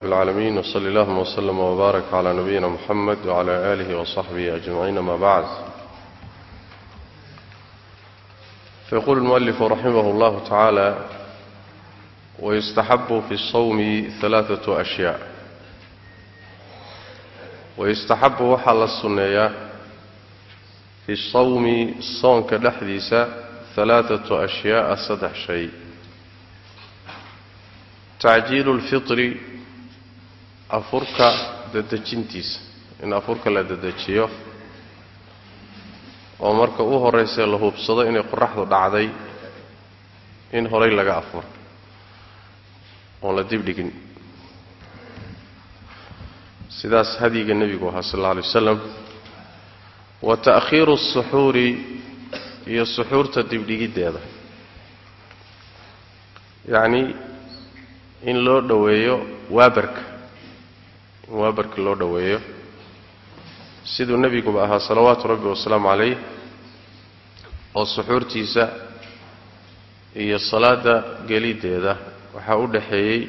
العالمين وصلى اللهم وسلم وبارك على نبينا محمد وعلى آله وصحبه أجمعين ما بعد فيقول المؤلف رحمه الله تعالى ويستحب في الصوم ثلاثة أشياء ويستحب وحل السنية في الصوم صونك دحديسة ثلاثة أشياء سدح شيء تعجيل الفطر afurka dadejintiisa in afurka la dadejiyo oo marka u horraysee la hubsado inay qoraxdu dhacday in horay laga afuro oon la dibdhigin sidaas hadyiga nebigu ahaa sal alla alay wasalam wa ta'khiiru asuxuuri iyo suxuurta dibdhigiddeeda yacni in loo dhoweeyo waabarka in waabarka loo dhoweeyo siduu nebiguba ahaa salawaatu rabbi wasalaamu calayh oo suxuurtiisa iyo salaadda geliddeeda waxaa u dhaxeeyey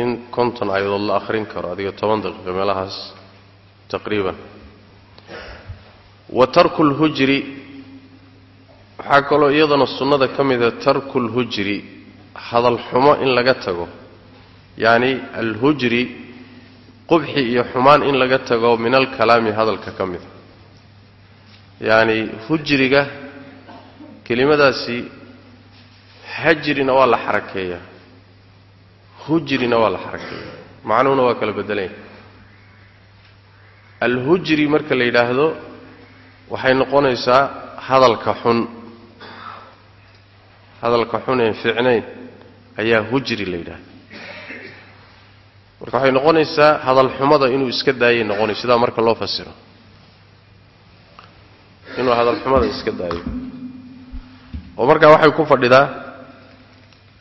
in konton ayadood la akhrin karo adiga toban daqiiqo meelahaas taqriiban. Wa tarku lhujri waxaa kaloo iyadana sunnada ka mida tarku lhujri hadal xumo in laga tago. Yacni alhujri qubxi iyo xumaan in laga tago min alkalaami hadalka ka mida yacni hujriga kelimadaasi hajrina waa la xarakeeyaa hujrina waa la xarakeeyaa macnuhuna waa kala bedelanya alhujri marka la yidhaahdo waxay noqonaysaa hadalka xun. Hadalka xun een fiicnayn ayaa hujri la yidhahda marka waxay noqonaysaa hadalxumada inuu iska daayay noqonay sidaa marka loo fasiro inuu hadalxumada iska daayo oo markaa waxay ku fadhidaa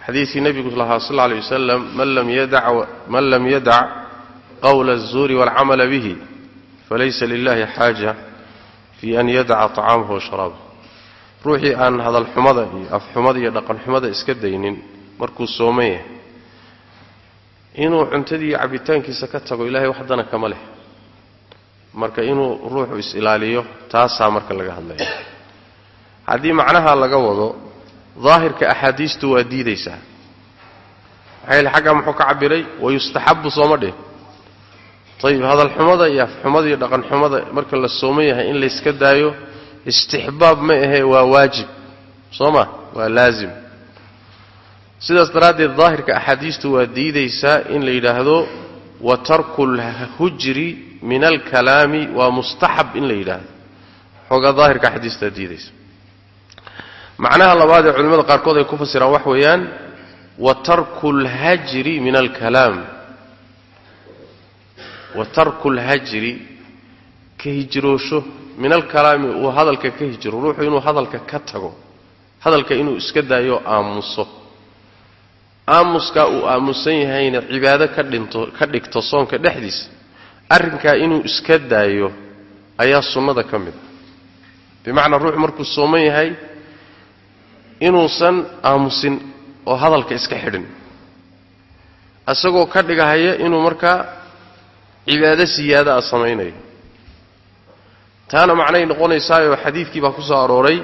xadiidkii nebigu lahaa sal alla alay wasalam man lam yadac qawla الzuuri wاlcamala bihi falaysa lilahi xaaja fii an yadaca طacaamahu washaraabah ruuxii aan hadalxumada iyo afxumada iyo dhaqanxumada iska daynin markuu sooman yahay inuu cuntadii iyo cabbitaankiisa ka tago ilaahay wax dana kama leh. Marka inuu ruuxu is-ilaaliyo taasaa marka laga hadlaya. Haddii macnaha laga wado daahirka axaadiistu waa diidaysaa. Maxaa yeele xaggaa muxuu ka cabbiray wayustaxabbu sooma dheh. Ayib hadalxumada iyo afxumada iyo dhaqanxumada marka la sooman yahay in layska daayo istixbaab ma ahee waa waajib. Soo ma waa laazim sidaas daraaddeed daahirka axaadiistu waa diidaysaa in la yidhaahdo wa tarku lhujri min alkalaami waa mustaxab in la yidhaahdo. Xoogaa daahirka axaadiistaa diidaysa. Macnaha labaad ee culimmada qaarkood ay ku fasiraan wax weeyaan wa tarku lhajri min alkalaam wa tarku lhajri ka hijroosho. Min alkalaami uu hadalka ka hijro ruuxu inuu hadalka ka tago hadalka inuu iska daayo aamuso aamuskaa uu aamusan yahayna cibaado ka dhigto soonka dhexdiisa arrinkaa inuu iska daayo ayaa sunnada ka mid bimacnaa ruuxu markuu sooman yahay inuusan aamusin oo hadalka iska xidhin. Isagoo ka dhigahaya inuu markaa cibaado siyaada a samaynayo. Taana macnay noqonaysaayoo xadiidkii baa ku soo arooray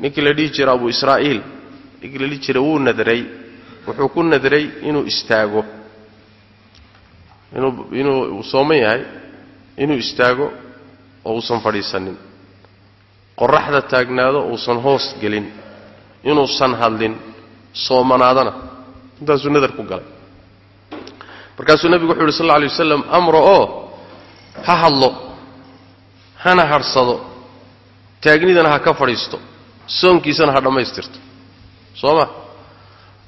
ninkii la dhihi jira abu israa'iil ninkii la dhihi jira wuu nadray wuxuu ku nadray inuu istaago. Inuu sooman yahay inuu istaago oo uusan fadhiisanin. Qoraxda taagnaado uusan hoos gelin. Inuusan hadlin soomanaadana. Intaasuu nadar ku galay. Markaasuu nebigu wuxu uhi sal alla alay wasalam amro oo ha hadlo hana hadhsado taagnidana ha ka fadhiisto. Soonkiisana ha dhammaystirto. Soo ma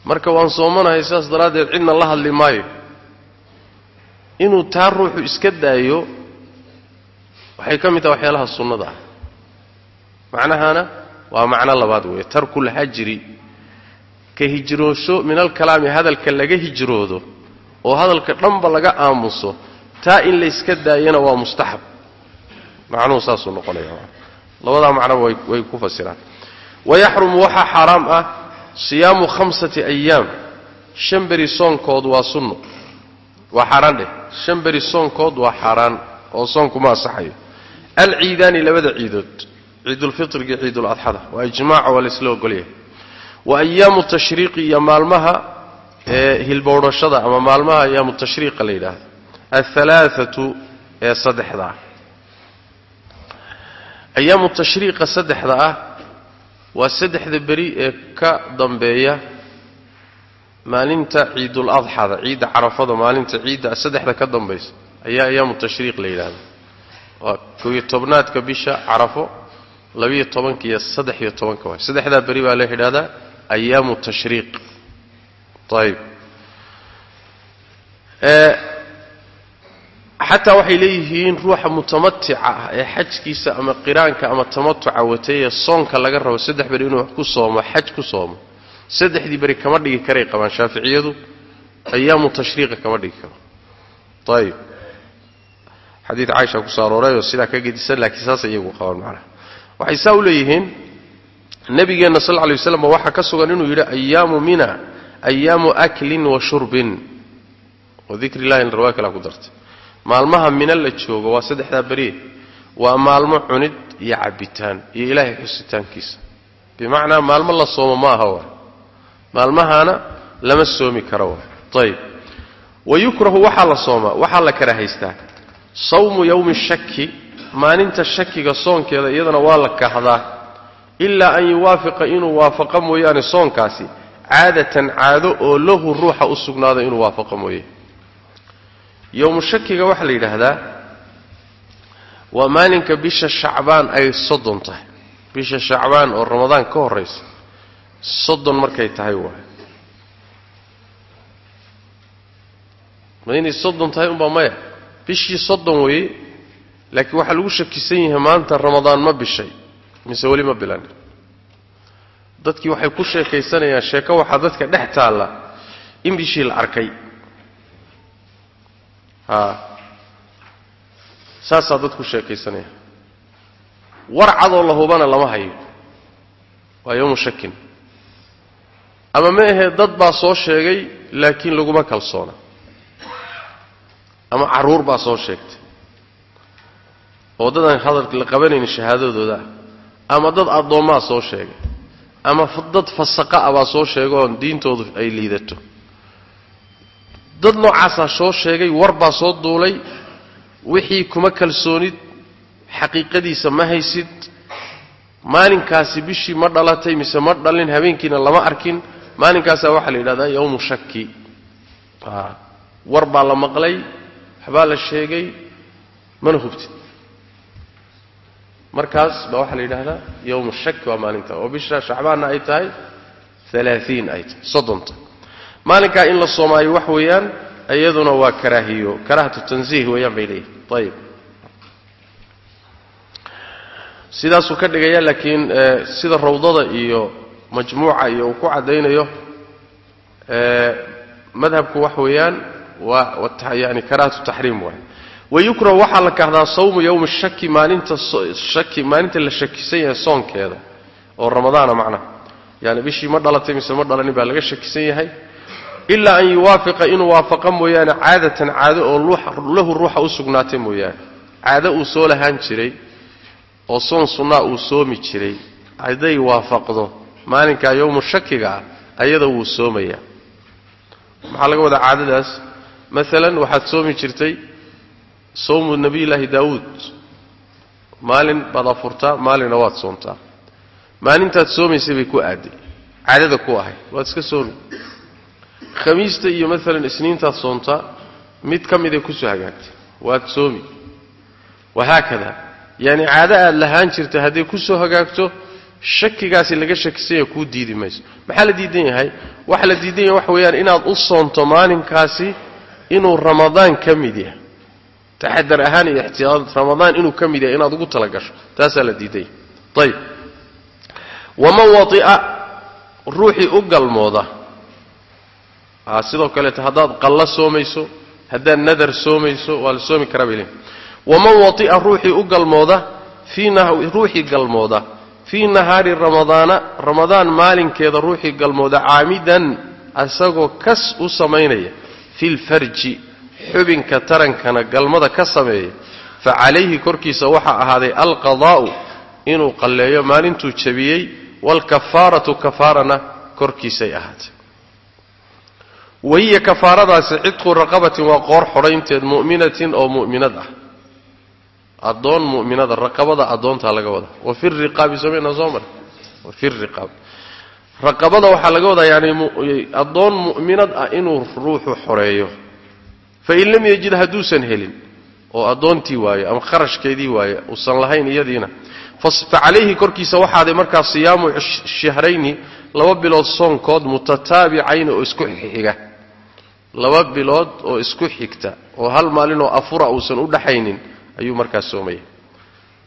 marka waan soomanahay sidaas daraaddeed cidna la hadli maayo. Inuu taa ruuxu iska daayo waxay ka mid tahay waxyaalaha sunnada ah. Macnahana waa macno labaad weeye tarkulhajri ka hijroosho min alkalaami hadalka laga hijroodo oo hadalka dhanba laga aamuso taa in layska daayana waa mustaxab. Macnuhu saasuu noqonaya labadaa macnoba way ku fasiraan. Wayaxrumu waxaa xaaraam ah siyaamu khamsati ayaam shan beri soonkoodu waa sunno waa xaaraan dheh. Shan beri soonkood waa xaaraan oo soonkuma asaxayo alciidaani labada ciidood ciidulfitriga ciiduladxada waa ijmaaca waa laysla ogolyahay. Wa ayaamu tashriiqi iyo maalmaha ee hilbowdhashada ama maalmaha ayaamu tashriiqa la yidhaahdo. Alhalaaatu ee saddexda ah. Ayaamu tashriiqa saddexda ah waa saddexda beri ee ka dambeeya maalinta ciidul adxada ciidda carafada maalinta ciidda saddexda ka dambaysa. Ayaa ayaamu tashriiq la yidhaahda waa kooiyo tobnaadka bisha carafo labiyo tobanka iyo saddex iyo tobanka waay. Saddexdaa beri baa la yidhahdaa ayaamu tashriiq. Ayib xataa waxay leeyihiin ruuxa mutamatica ah ee xajkiisa ama qiraanka ama tamatuca watay ee soonka laga rabo saddex beri inuu ku soomo xaj ku soomo saddexdii beri kama dhigi karay qabaan shaaficiyadu ayaamu tashriiqa kama dhigi karo ayib xadiid caaisha ku soo aroorayoo sidaa ka gedisan laakiin saas iyagu qabaan macnaha waxay saa u leeyihiin nabigeenna sal lla waslam waxaa ka sugan inuu yidhi ayaamu mina ayaamu aklin wa shurbin oo dikri illahi rawaa kalaa ku dartay maalmaha mina la joogo waa saddexdaa beriye waa maalmo cunid iyo cabbitaan iyo ilaahay xusitaankiisa bimacnaa maalmo la soomo ma aha waay maalmahaana lama soomi karo waay ayib wa yukrahu waxaa la soomaa waxaa la karahaystaa sawmu yowmi shaki maalinta shakiga soonkeeda iyadana waa la kahdaa ilaa an yuwaafiqa inuu waafaqo mooyaane soonkaasi caadatan caado oo lahu ruuxa u sugnaado inuu waafaqo mooye yowmu shakiga waxaa la yidhaahdaa waa maalinka bisha shacbaan ay soddon tahay. Bisha shacbaan oo ramadaan ka horraysa soddon markay tahay waay ma inay soddon tahay unbaa maya. Bishii soddon weeye laakiin waxaa lagu shakisan yahay maanta ramadaan ma bishay mise weli ma bilan dadkii waxay ku sheekaysanayaan sheeko waxaa dadka dhex taalla in bishii la arkay saasaa dadku sheekaysanaya war cadoo la hubana lama hayo. Waa yowmu shakin ama ma ahee dad baa soo sheegay laakiin laguma kalsoona. Ama carruur baa soo sheegtay. Oo dadaan hadal la qabanaynin shahaadadooda ah. Ama dad addoommaa soo sheegay. Ama dad fasaqa ah baa soo sheegay oon diintoodu ay liidato dad noocaasaa soo sheegay war baa soo duulay. Wixii kuma kalsoonid xaqiiqadiisa ma haysid. Maalinkaasi bishii ma dhalatay mise ma dhalin habeenkiina lama arkin. Maalinkaasaa waxaa la yidhahdaa yowmu shaki war baa la maqlay waxbaa la sheegay mana hubtid. Markaas baa waxaa la yidhahdaa yowmu shaki waa maalinta. Oo bisha shacbaanna ay tahay alaaiin ay tahay soddonta maalinkaa in la soomaayo wax weeyaan iyaduna waa karaahiyo. Karaahatu tansiih weeyaan bay leeyihiin ayib sidaasuu ka dhigaya laakiin sida rawdada iyo majmuuca iyo uu ku caddaynayo madhabku wax weeyaan yani karaahatu taxriim waay. Wayukrahu waxaa la kahdaa sawmu yowmi shaki maalinta shaki maalinta la shakisan yahay soonkeeda oo ramadaana macnaha. Yani bishii ma dhalatay mise ma dhalanin baa laga shakisan yahay ilaa an yuwaafiqa inuu waafaqa mooyaane caadatan caado oo lahu ruuxa u sugnaatay mooyaane. Caado uu soo lahaan jiray oo soon sunnaa uu soomi jiray. Hadday waafaqdo maalinkaa yowmu shakiga ah ayada wuu soomayaa maxaa laga wadaa caadadaas? Maalan waxaad soomi jirtay sawmu nebiyullaahi daawuud. Maalin baad afurtaa maalinna waad soontaa. Maalintaad soomaysay bay ku aaday caadada ku ahay. Waad iska soomi khamiista iyo maalan isniintaad soontaa mid ka miday ku soo hagaagtay. Waad soomi. Wahaakada yaani caado aad lahaan jirta hadday ku soo hagaagto shakigaasi laga shakisanya kuu diidi mayso. Maxaa la diidan yahay? Waxa la diidan yahay waxa weeyaan inaad u soonto maalinkaasi inuu ramadaan ka mid yahay. Taxadar ahaan iyo ixtiyaad ramadaan inuu ka mid yahay inaad ugu talagasho taasaa la diidan yahay. Ayib waman waia ruuxii u galmooda sidoo kaleeto haddaad qallo soomayso haddaad nadar soomayso waa la soomi karaa bay leeyiin waman waia ruuxii u galmooda ruuxii galmooda. Fii nahaari ramadaana ramadaan maalinkeeda ruuxii galmooda caamidan asagoo kas u samaynaya. Fi lfarji xubinka tarankana galmada ka sameeya fa calayhi korkiisa waxaa ahaaday alqadaa'u inuu qalleeyo maalintuu jabiyey. Waalkafaaratu kafaarana korkiisay ahaatay wahiya kafaaradaasi cidqu raqabatin waa qoor xodhaynteed mu'minatin oo mu'minad ah. Addoon mu'minada raqabada addoontaa laga wadaa wa fi riqaabi somayna soo mare wa fi riqaab. Raqabada waxaa laga wadaa yani addoon mu'minad ah inuu ruuxu xoreeyo. Fain lam yajid hadduusan helin oo addoontii waayo ama kharashkeedii waayo uusan lahayn iyadiina fa calayhi korkiisa waxaaday markaa siyaamu shahrayni laba bilood soonkood mutataabicayni oo isku xiga laba bilood oo isku xigta oo hal maalinoo afura uusan u dhaxaynin ayuu markaas soomaya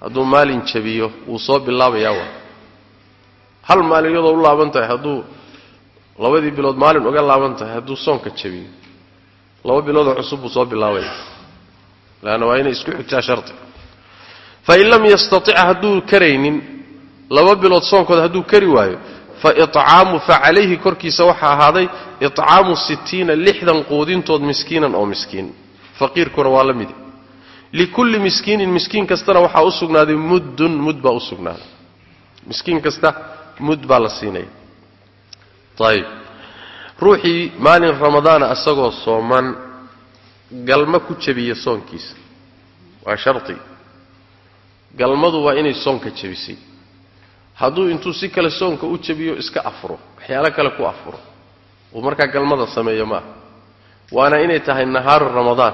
hadduu maalin jabiyo wuu soo bilaabayaa waa. Hal maalin iyadoo u laaban tahay hadduu labadii bilood maalin uga laaban tahay hadduu soonka jabiyo laba biloodoo cusub buu soo bilaabaya. Leanna waa inay isku xigtaa shardi fain lam yastatic hadduu karaynin laba bilood soonkood hadduu kari waayo faicaamu fa calayhi korkiisa waxaa ahaaday icaamu sittiina lixdan quudintood miskiinan oo miskiin. Faqiirkuna waa la midi. Likulli miskiinin miskiin kastana waxaa u sugnaaday muddun mud baa u sugnaaday. Miskiin kasta mud baa la siinaya ayib ruuxii maalin ramadaana isagoo sooman galma ku jabiya soonkiisa. Waa shardi galmadu waa inay soonka jabisay hadduu intuu si kale soonka u jabiyo iska afuro. Waxyaalo kale ku afuro uu markaa galmada sameeyo maaha waana inay tahay nahaaru ramadaan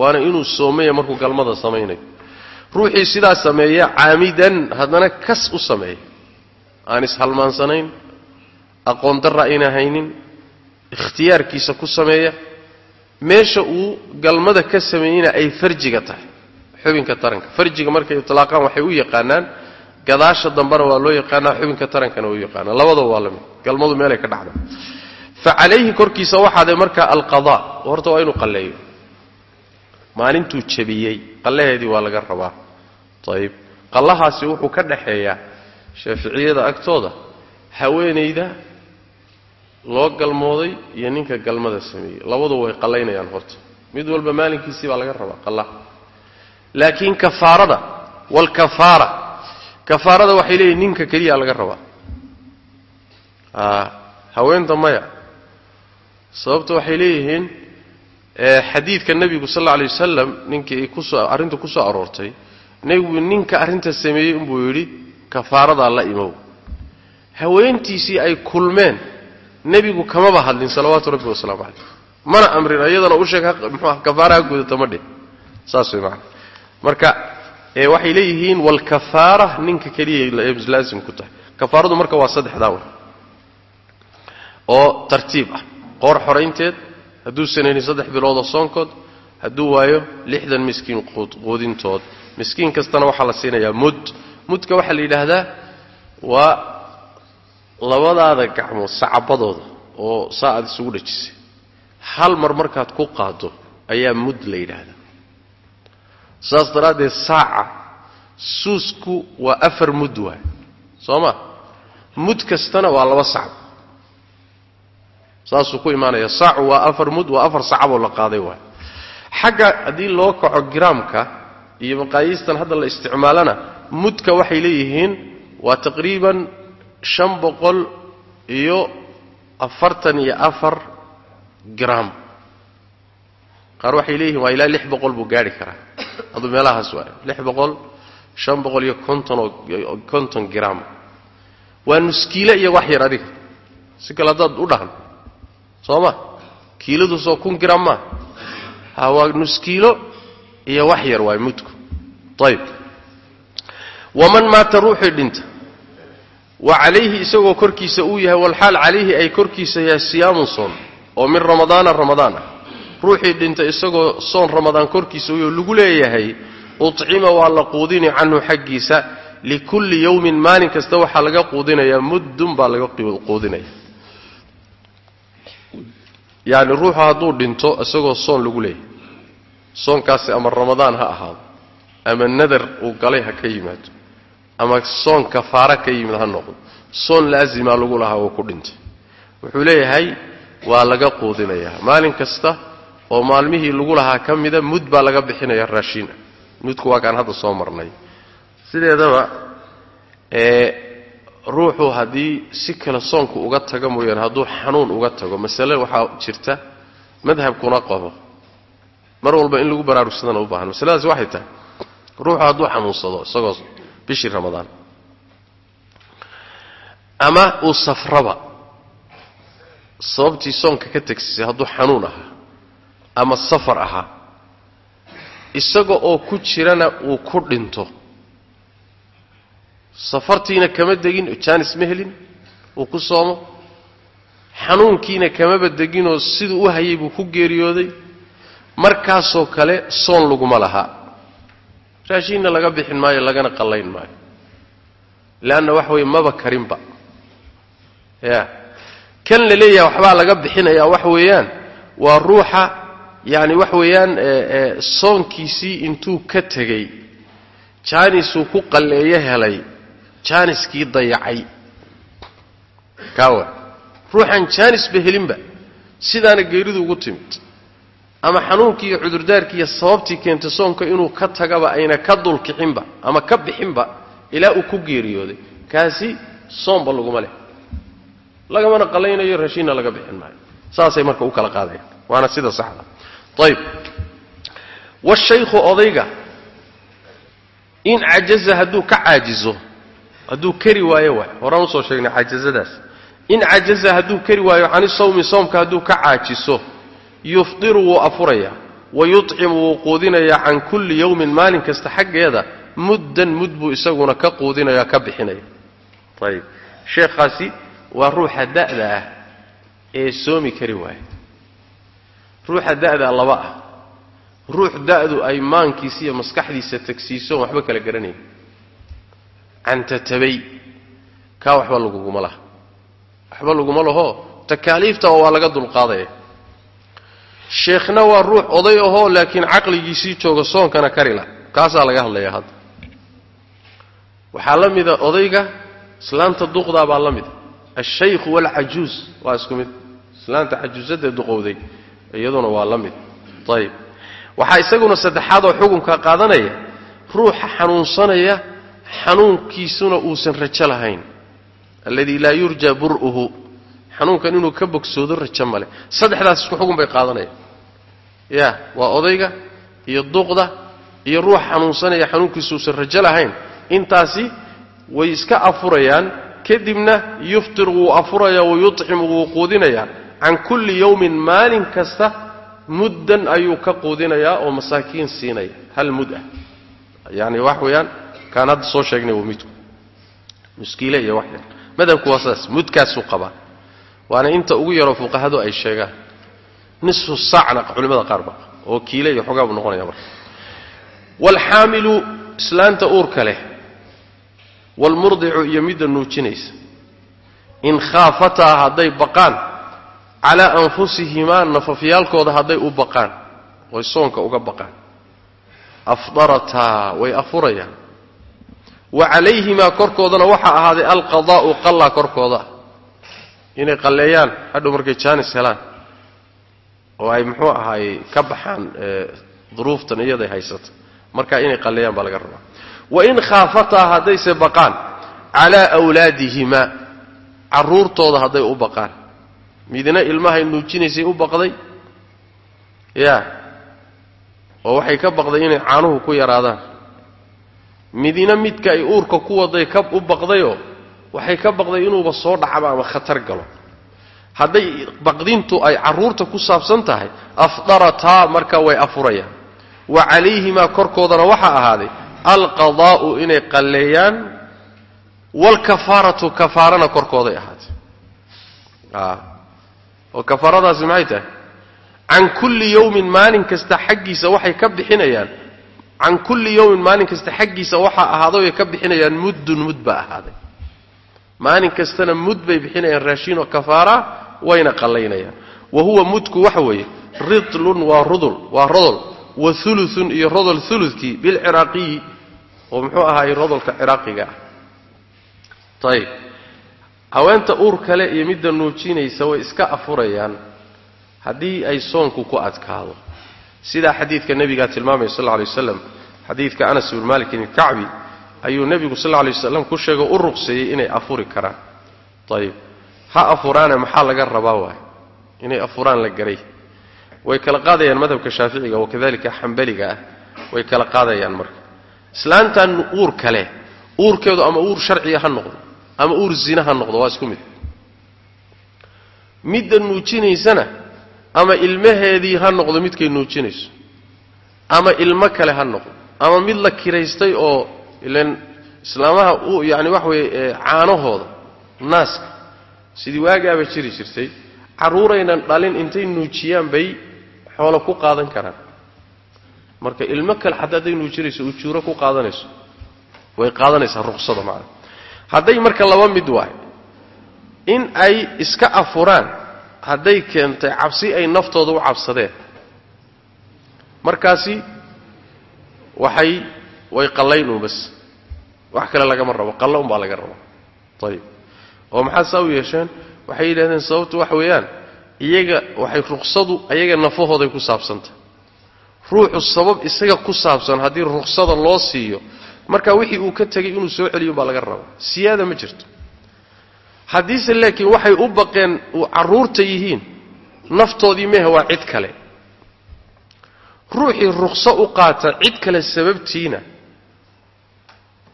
waana inuu soomaya markuu galmada samaynayo ruuxii sidaa sameeya caamidan haddana kas u sameeya. Aan ishalmaansanayn aqoon darra ayna haynin ikhtiyaarkiisa ku sameeya. Meesha uu galmada ka sameeyeyna ay farjiga tahay. Xubinka taranka. Farjiga markay itlaaqaan waxay u yaqaanaan gadaasha dambena waa loo yaqaanaa xubinka tarankana waa u yaqaanaa labadaba waa la mid galmadu meelay ka dhacda fa calayhi korkiisa waxaaday markaa alqadaa horta waa inuu qalleeyo. Maalintuu jabiyey qallaheedii waa laga rabaa. Ayib qallahaasi wuxuu ka dhaxeeyaa shaaficiyada agtooda haweenayda loo galmooday iyo ninka galmada sameeyey. Labadu way qallaynayaan horta. Mid walba maalinkiisii baa laga rabaa qallaha laakiin kafaarada waalkafaara kafaarada waxay leeyihiin ninka keliya laga rabaa. Haweenta maya sababta waxay leeyihiin xadiidka nebigu sal alla alay wasalam ninkii ku soo arrinta ku soo aroortay nebigu ninka arrinta sameeyey inbuu yidhi kafaaradaa la imow. Haweentiisii ay kulmeen nebigu kamaba hadlin salawaatu rabbi wasalaamu calayh mana amrin iyadana u sheeg mxuua kafaaraha gudata ma dheh. Saas way macana marka waxay leeyihiin walkafaara ninka keliya laasim ku tahay. Kafaaradu marka waa saddexdaa wey oo tartiib ah qoor xoraynteed hadduu sanaynin saddex biloodoo soonkood hadduu waayo lixdan miskiin quudintood. Miskiin kastana waxaa la siinayaa mud. Mudka waxaa la yidhaahdaa waa labadaada gacmood sacabadooda oo saa aad isugu dhajisay hal mar markaad ku qaado ayaa mud la yidhaahdaa. Saas daraaddeed saaca suusku waa afar mud waay. Soo ma? Mud kastana waa laba sacab saasuu ku imaanaya saacu waa afar mud waa afar sacaboo la qaaday waay. Xagga haddii loo kaco giraamka iyo maqaayiistan hadda la isticmaalana mudka waxay leeyihiin waa taqriiban shan boqol iyo afartan iyo afar giraam. Qaar waxay leeyihiin waa ilaa lix boqol buu gaari karaa. Aduu meelahaas waay lix boqol shan boqol iyo kontonoo konton giraam. Waa nuskiile iyo wax yar adiga. Si kale haddaad u dhahan soo ma kiiladu soo kun giraam maa ha waa nuskiilo iyo wax yar waay mudku. Ayib waman maata ruuxii dhinta? Wa calayhi isagoo korkiisa uu yahay walxaal calayhi ay korkiisa yahay siyaamun soon oo min ramadaana ramadaan ah. Ruuxii dhinta isagoo soon ramadaan korkiisa uyoo lagu leeyahay ucima waa la quudini canhu xaggiisa likulli yowmin maalin kasta waxaa laga quudinayaa muddun baa laga quudinaya yacni ruuxu hadduu dhinto isagoo soon lagu leeyahay. Soonkaasi ama ramadaan ha ahaado ama nadar uu galay ha ka yimaado ama soon kafaara ka yimid ha noqdo soon laasimaa lagu lahaa oo ku dhintay. Wuxuu leeyahay waa laga quudinayaa maalin kasta oo maalmihii lagu lahaa ka mida mud baa laga bixinaya raashiina mudku waa kaan hadda soo marnay. Sideedaba ee ruuxu haddii si kale soonku uga tago mooyaane hadduu xanuun uga tago masale waxaa jirta madhabkuna qabo mar walba in lagu baraarugsadana u baahan. Masaladaasi waxay tahay ruuxu hadduu xanuunsado isagoo bishii ramadaan. Ama uu safraba sababtii soonka ka tegsisay hadduu xanuun ahaa ama safar ahaa isaga oo ku jirana uu ku dhinto safartiina kama degin jaanis ma helin uu ku soomo. Xanuunkiina kamaba deginoo siduu u hayay buu ku geeriyooday. Markaasoo kale soon laguma lahaa raashiinna laga bixin maayo lagana qallayn maayo. Leanna waxa weye maba karinba. Ya kan la leeyaha waxbaa laga bixinayaa waxa weeyaan. Waa ruuxa yani waxa weeyaan soonkiisii intuu ka tegey. Jaanisuu ku qalleeyo helay jaaniskii dayacay. Kaawa. Ruuxaan jaanisba helinba. Sidaana geeridu ugu timid. Ama xanuunkii iyo sababtii keentay soonka inuu ka tagaba ayna ka dulkixinba ama ka bixinba ilaa uu ku geeriyooday. Kaasi soomba laguma leh. Lagamana qalaynayo rashiinna laga bixin maayo. Saasay marka u kala qaadayaan. Waana sida saxda. Ayib washaykhu odayga in cajaza hadduu ka caajizo hadduu kari waayo waay. Horaan u soo sheegnay cajazadaas. In cajaza hadduu kari waayo cani sawmi soomka hadduu ka caajiso yufdiru wuu afurayaa wa yucimu wuu quudinayaa can kulli yowmin maalin kasta xaggeeda muddan mud buu isaguna ka quudinaya ka bixinaya. Ayib. Sheekhaasi waa ruuxa da'da ah ee soomi kari waaya ruuxa da'daa laba ah. Ruux da'du ay maankiisa iyo maskaxdiisa tagsiisoon waxba kala garanayn cantatabay kaa waxba laguguma laha. Waxba laguma laho takaaliifta waa laga dulqaadaya sheekhna waa ruux oday ahoo laakiin caqligiisii jooga soonkana karila kaasaa laga hadlaya hadda. Waxaa la mida odayga islaanta duqdaa baa la mida. Alshaykhu waalcajuuz waa isku mid. Islaanta cajuusadee duqowday iyaduna waa la mid. Ayib waxaa isaguna saddexaadoo xukunka qaadanaya ruuxa xanuunsanaya xanuunkiisuna uusan rajo lahayn. Alladii laa yurja bur'uhu. Xanuunkan inuu ka bogsoodo rajo male saddexdaas isku xugun bay qaadanaya ya waa odayga iyo duqda iyo ruuxa xanuunsanaya xanuunkiisa uusan rajo lahayn. Intaasi way iska afurayaan. Kadibna yuftir wuu afuraya wayucimu wuu quudinayaa can kulli yowmin maalin kasta muddan ayuu ka quudinayaa oo masaakiin siinaya. Hal mud ah. Yani wax weeyaan kaan hadda soo sheegnay waa midku muskiile iyo wax yar. Madhabku waa saas mudkaasuu qabaa. Waana inta ugu yaroo fuqahadu ay sheegaan. Nisfu saacna culimmada qaar oo kiile iyo xogaa buu noqonaya marka. Waalxaamilu islaanta uurka leh. Waalmurdicu iyo midda nuujinaysa. In khaafataa hadday baqaan calaa anfusihimaa nafafyaalkooda hadday u baqaan oy soonka uga baqaan. Afdarataa way afurayaan wa calayhimaa korkoodana waxaa ahaaday alqadaa'u qallaa korkooda. Inay qalleeyaan hadhow markay jaanis helaan. Oo ay muxuu ahaayey ka baxaan duruuftan iyaday haysato. Markaa inay qalleeyaan baa laga rabaa. Wain khaafataa haddayse baqaan calaa wlaadihimaa carruurtooda hadday u baqaan. Midna ilmahay nuujinaysay u baqday? Ya oo waxay ka baqday inay caanuhu ku yaraadaan midina midka ay uurka ku waday ka u baqdayoo waxay ka baqday inuuba soo dhacaba ama khatar galo. Hadday baqdintu ay carruurta ku saabsan tahay afdarataa marka way afurayaan wa calayhimaa korkoodana waxaa ahaaday alqadaa'u inay qalleeyaan waalkafaaratu kafaarana korkooday ahaatay oo kafaaradaasi maxay tahay? Can kulli yowmin maalin kasta xaggiisa waxay ka bixinayaan can kulli yowmin maalin kasta xaggiisa waxaa ahaaday way ka bixinayaan muddun mud baa ahaaday. Maalin kastana mud bay bixinayaan raashiinoo kafaara wayna qallaynayaan. Wa huwa mudku waxa weeye ridlun waa rudul waa rodol. Wa ulun iyo rodol ulukii bilciraaqiyi oo muxuu ahaayey rodolka ciraaqiga ah. Ayib haweenta uur kale iyo midda nuujinaysa way iska afurayaan haddii ay soonku ku adkaado sidaa xadiidka nebigaa tilmaamaya sal alay waslam xadiidka anas ibn malik ibn kacbi ayuu nebigu sal alay wasalam ku sheego u ruqseeyey inay afuri karaan. Ayib ha afuraane maxaa laga rabaa waay? Inay afuraan la garay. Way kala qaadayaan madhabka shaaficiga wakadalika xambaliga ah. Way kala qaadayaan marka. Islaantan uur kale uurkeedu ama uur sharciga ha noqdo ama uur zina ha noqdo waa isku mid. Midda nuujinaysana ama ilmaheedii ha noqdo midkay nuujinayso ama ilmo kale ha noqdo ama mid la kiraystay oo ilan islaamaha u yani waxa weeye caanahooda naaska sidii waagaaba jiri jirtay carruuraynan dhalin intay nuujiyaan bay xoolo ku qaadan karaan. Marka ilmo kale xataa hadday nuujinayso ujuuro ku qaadanayso way qaadanaysaa ruqsada macana hadday marka laba mid waay in ay iska afuraan hadday keentay cabsi ay naftooda u cabsadeen. Markaasi waxay way qallayn uun bas wax kale lagama rabo qallo umbaa laga raba ayib oo maxaa saa u yeesheen waxay yidhahdeen sababtu waxa weeyaan iyaga waxay ruqsadu iyaga nafahooday ku saabsantah ruuxu sabab isaga ku saabsan haddii ruqsada loo siiyo marka wixii uu ka tegay inuu soo celiyo baa laga rabaa siyaada ma jirto haddiise laakiin waxay u baqeen carruurta yihiin naftoodii mehe waa cid kale. Ruuxii ruqso u qaata cid kale sababtiina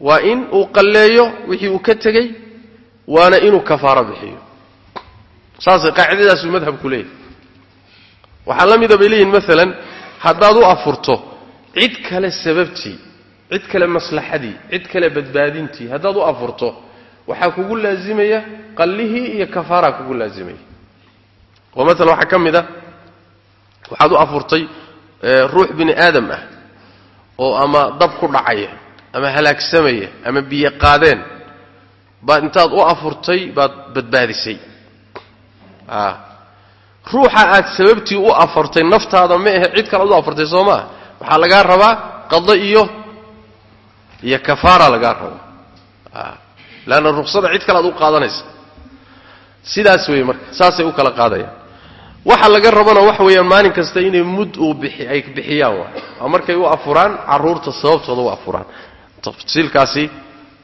waa in uu qalleeyo wixii uu ka tegey waana inuu kafaaro bixiyo. Saasay qaacidadaasuu madhabku leeyahy waxaa la mida bay leeyihiin maalan haddaad u afurto cid kale sababtii cid kale maslaxadii cid kale badbaadintii haddaad u afurto waxaa kugu laazimaya qallihii iyo kafaaraa kugu laazimaya. Oo maalan waxaa ka mid a waxaad u afurtay ruux bini aadam ah oo ama dab ku dhacaya ama halaagsamaya ama biyo qaadeen baad intaad u afurtay baad badbaadisay. Ruuxa aad sababtii u afartay naftaada ma ahe cid kalead u afartay soo maa waxaa lagaa rabaa qado iyo iyo kafaara lagaa rabaa leanna ruqsada cid kale aad u qaadanaysa sidaas weeye marka saasay u kala qaadayaan waxa laga rabana waxa weeyaan maalin kasta inay mud uu ay bixiyaan waay oo markay u afuraan carruurta sababtooda u afuraan tafsiilkaasi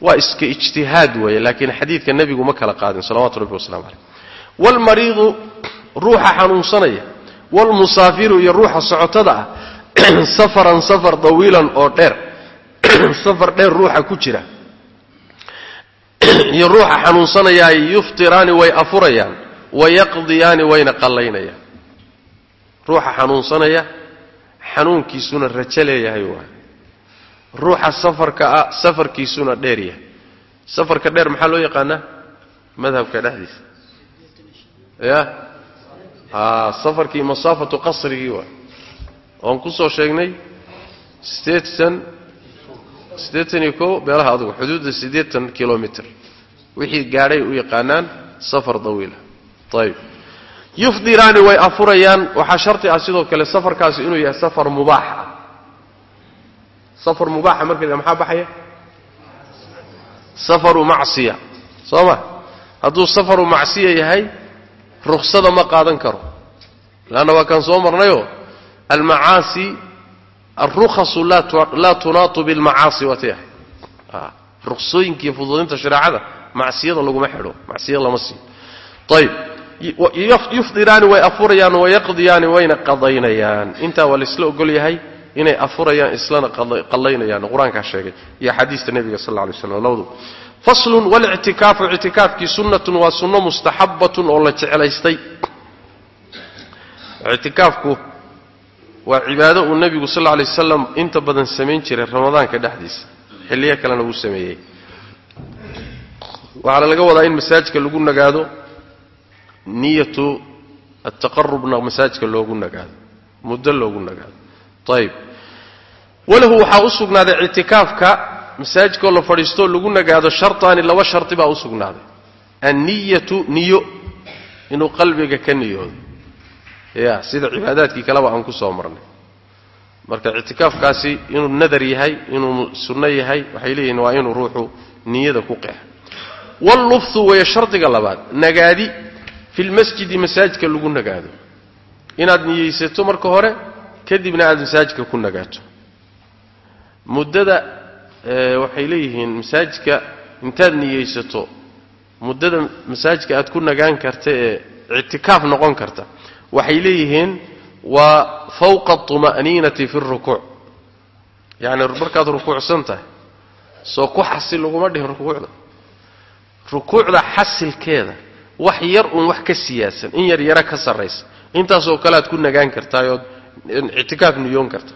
waa iska ijtihaad weeye laakiin xadiidka nebigu ma kala qaadin salawatu rabbi wasalamu caleyh waalmariidu ruuxa xanuunsanaya waalmusaafiru iyo ruuxa socotada ah safaran safar dawiilan oo dheer safar dheer ruuxa ku jira iyo ruuxa xanuunsanayaa yuftiraani way afurayaan wayaqdiyaani wayna qallaynayaan. Ruuxa xanuunsanaya xanuunkiisuna rajo leeyahay waay ruuxa safarka ah safarkiisuna dheer yahay. Safarka dheer maxaa loo yaqaanaa? Madhabka dhexdiisa. Ya? A safarkii masaafatu qasrigii waay oon ku soo sheegnay siddeetan iyo ko meelaha adugu xuduudda siddeetan kilomitr wixii gaadhay u yaqaanaan safar dawiila ayib yufdiraani way afurayaan waxaa sharti ah sidoo kale safarkaasi inuu yahay safar mubaax ah. Safar mubaaxa marka la maxaa baxaya? Safaru macsiya. Soo ma? Hadduu safaru macsiya yahay ruksada ma qaadan karo. Leanna waa kaan soo marnayoo almacaasi alrukhasu laa tunaatu bilmacaasi waatay ahay ruksooyinkiiyo fududinta shareecada macsiyada laguma xidho macsiyada lama siiyo ayib yufdiraani way afurayaan wayaqdiyaani wayna qadaynayaan intaa waa laisla ogol yahay inay afurayaan islana qallaynayaan qur'aankaa sheegay iyo xadiista nebiga sal lla slam labadu faslun walictikaafu ictikaafkii sunnatun waa sunno mustaxabbatun oo la jeclaystay waa cibaado uu nebigu sal lla wasalam inta badan samayn jiray ramadaanka dhexdiisa. Xilliyo kalena wuu sameeyey. Waxaana laga wadaa in masaajidka lagu nagaado niyatu ataqarubna masaajidka loogu nagaado muddo loogu nagaado. Ayib walahu waxaa u sugnaaday ictikaafka masaajidkoo la fadhiistoo lagu nagaado shartaani laba sharti baa u sugnaaday. Anniyatu niyo inuu qalbiga ka niyoodo ya sida cibaadaadkii kaleba aan ku soo marnay. Marka ictikaafkaasi inuu nadar yahay inuu sunno yahay waxay leeyihiin waa inuu ruuxu niyada ku qeexo walluftu weeye shardiga labaad nagaadi fi lmasjidi masaajidka lagu nagaado. Inaad niyeysato marka hore kadibna aada masaajidka ku nagaato. Muddada waxay leeyihiin masaajidka intaad niyeysato muddada masaajidka aad ku nagaan karta ee ictikaaf noqon karta waxay leeyihiin waa fawqa atuma'niinati fi rukuuc yacni markaad rukuucsan tahay soo ku xasil laguma dhihin rukuucda. Rukuucda xasilkeeda wax yar uun wax ka siyaasan in yar yaro ka sarraysa. Intaasoo kale aad ku nagaan kartaayood ictikaaf niyoon karta.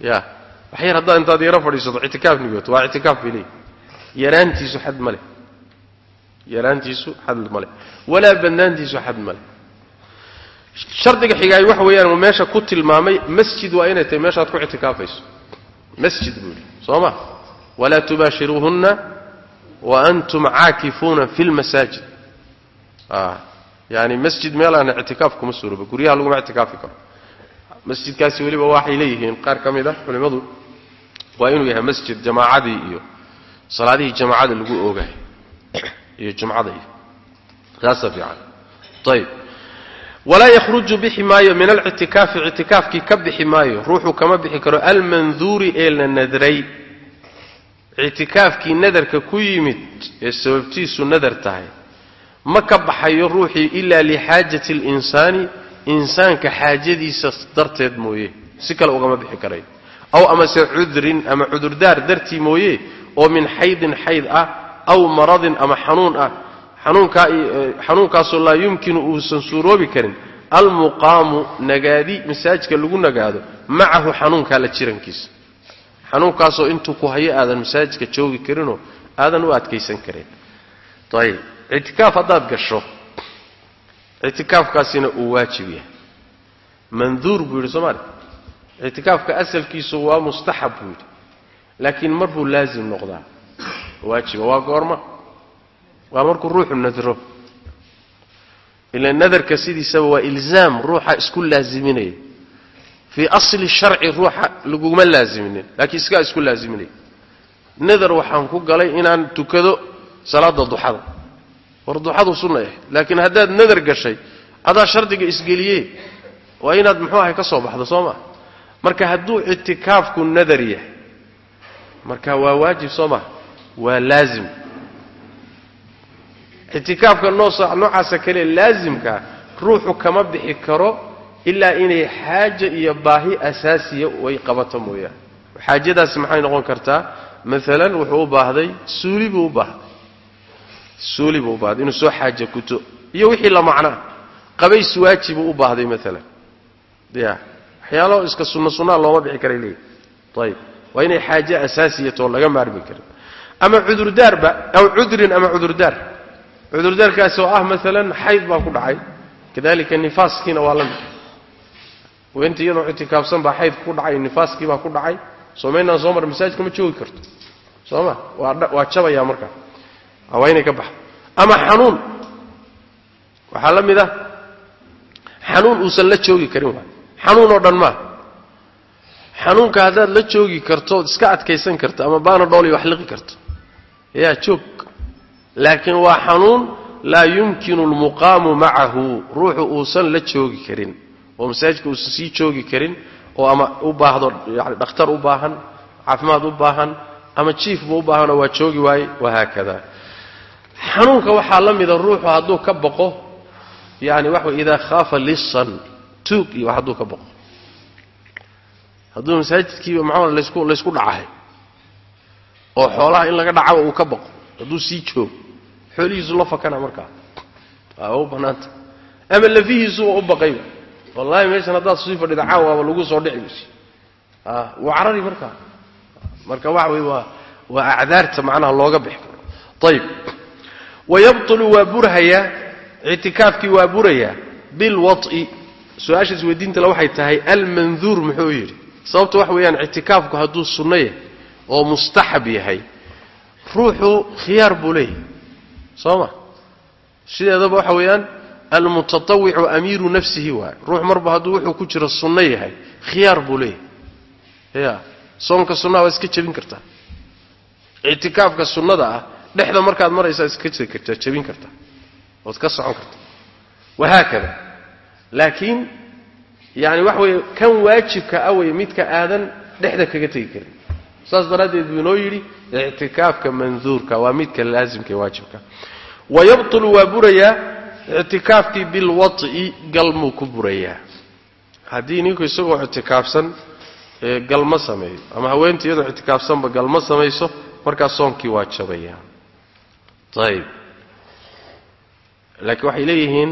Ya wax yar haddaad intaad yaro fadhiisato ictikaaf niyooto waa ictikaaf bay yaraantiisu xad ma yaraantiisu xad ma walaa bannaantiisu xad ma shardiga xigaay waxa weeyaan uu meesha ku tilmaamay masjid waa inay tahay meeshaad ku ictikaafayso. Masjid buu yidhi. Soo ma? Walaa tubaashiruuhunna wa antum caakifuuna fi lmasaajid yani masjid meelaan ictikaaf kuma suurooba guryaha laguma ictikaafi karo. Masjidkaasi weliba waxay leeyihiin qaar ka mid a culimmadu waa inuu yahay masjid jamaacadii iyo salaadihii jamaacada lagu oogahay iyo jumcada iyo saasa fiican. Ayb walaa yakhruju bixi maayo min alictikaafi ictikaafkii ka bixi maayo ruuxuu kama bixi karo almanduuri ee la nadray. Ictikaafkii nadarka ku yimid ee sababtiisu nadar tahay. Ma ka baxayo ruuxii ilaa lixaajati alinsaani insaanka xaajadiisa darteed mooye si kale ugama bixi karayo aw amase cudrin ama cudurdaar dartii mooye oo min xaydin xayd ah aw maradin ama xanuun ah xanuunkaasoo laa yumkinu uusan suuroobi karin. Almuqaamu nagaadi masaajidka lagu nagaado macahu xanuunkaa la jirankiisa xanuunkaasoo intuu ku hayo aadan masaajidka joogi karinoo aadan u adkaysan karin. Ayib ictikaaf haddaad gasho ictikaafkaasina uu waajib yahay. Manduur buu yidhi soomaali ictikaafka asalkiisu waa mustaxab buu yidhi. Laakiin mar buu laazim noqdaa waajiba waa goorma waa markuu ruuxu nadro. Ila nadarka sidiisaba waa ilzaam ruuxa isku laaziminaya fii asli sharci ruuxa laguma laaziminin laakiin iskaa isku laaziminaya nadar waxaan ku galay inaan tukado salaada duxada. War duxadu sunna ah laakiin haddaad nadar gashay adaa shardiga isgeliye waa inaad muxuu ahay ka soo baxdo soo maa marka hadduu ictikaafku nadar yahay marka waa waajib soo maa waa laazim ictikaafka noocaasa kale laazimkaa ruuxu kama bixi karo ilaa inay xaaja iyo baahi asaasiya way qabato mooyaane xaajadaasi maxay noqon kartaa? Maalan wuxuu u baahday suuli buu u baahday. Suuli buu u baahday inuu soo xaaja kuto. Iyo wixii la macnaa qabays waajibuu u baahday maalan ya waxyaalo iska sunno sunnaa looma bixi karay leeyihi ayib waa inay xaaje asaasiyatoo laga maarmi karin. Ama cudurdaarba aw cudrin ama cudurdaar cudurdaarkaasi oo ah maalan xayd baa ku dhacay. Kadalika nifaaskiina waa la mid. Weynta iyadoo ictikaafsan baa xaydka ku dhacay nifaaskii baa ku dhacay. Soomaynaan soo mar masaajidka ma joogi karto. Soo ma? Waa jabayaa markaa waa inay ka baxdo ama xanuun. Waxaa la mid ah xanuun uusan la joogi karin waay xanuun oo dhan maa xanuunka haddaad la joogi karto ood iska adkaysan karto ama baana dhool iyo wax liqi karto. Yaa joog laakiin waa xanuun laa yumkinu almuqaamu macahu. Ruuxu uusan la joogi karin oo masaajidka uusan sii joogi karin oo ama u baahdo yani dhakhtar u baahan caafimaad u baahan ama jiifbu u baahanoo waa joogi waaye wahaakada xanuunka waxaa la mida ruuxu hadduu ka baqo yani waxa way idaa khaafa lisan tuug iyo hadduu ka baqo hadduu masaajidkiiba laysku laysku dhacahay oo xoolaha in laga dhacaba uu ka baqo hadduu sii joogo xoolihiisu la fakana markaa waa u bannaanta ama lafihiisuba u baqayba wallahi meeshan haddaad sii fadhida caawaaba lagu soo dhici wuu carari markaa marka waxa wey waa waa acdaarta macnaha looga bixi karo. Ayib wayabtulu waa burhayaa ictikaafkii waa burayaa bilwaط'i su'aashaas weydiintale waxay tahay almanduur muxuu yidhi. Sababta waxa weeyaan ictikaafku hadduu sunno yahay oo mustaxab yahay ruuxu khiyaar buu leeyahay soo ma sideedaba waxa weeyaan almutatawicu amiiru nafsihi waay ruux marba hadduu wuxuu ku jiro sunno yahay khiyaar buu leeyahay. Ya soonka sunnaha waa iska jebin kartaa. Ictikaafka sunnada ah dhexda markaad maraysaa iska jebin kartaa ood ka socon kartaa. Wahaakada laakiin yani waxa weeye kan waajibka ah weye midka aadan dhexda kaga tegi karin. Saas daraaddeed buu inoo yidhi ictikaafka manduurka waa midka laasimka ee waajibka wayabtulu waa burayaa ictikaafkii bilwaط'i galmuu ku burayaa haddii ninku isagoo ictikaafsan galma sameeyo ama haweenta iyadoo ictikaafsanba galma samayso markaas soonkii waa jabayaa ayib laakiin waxay leeyihiin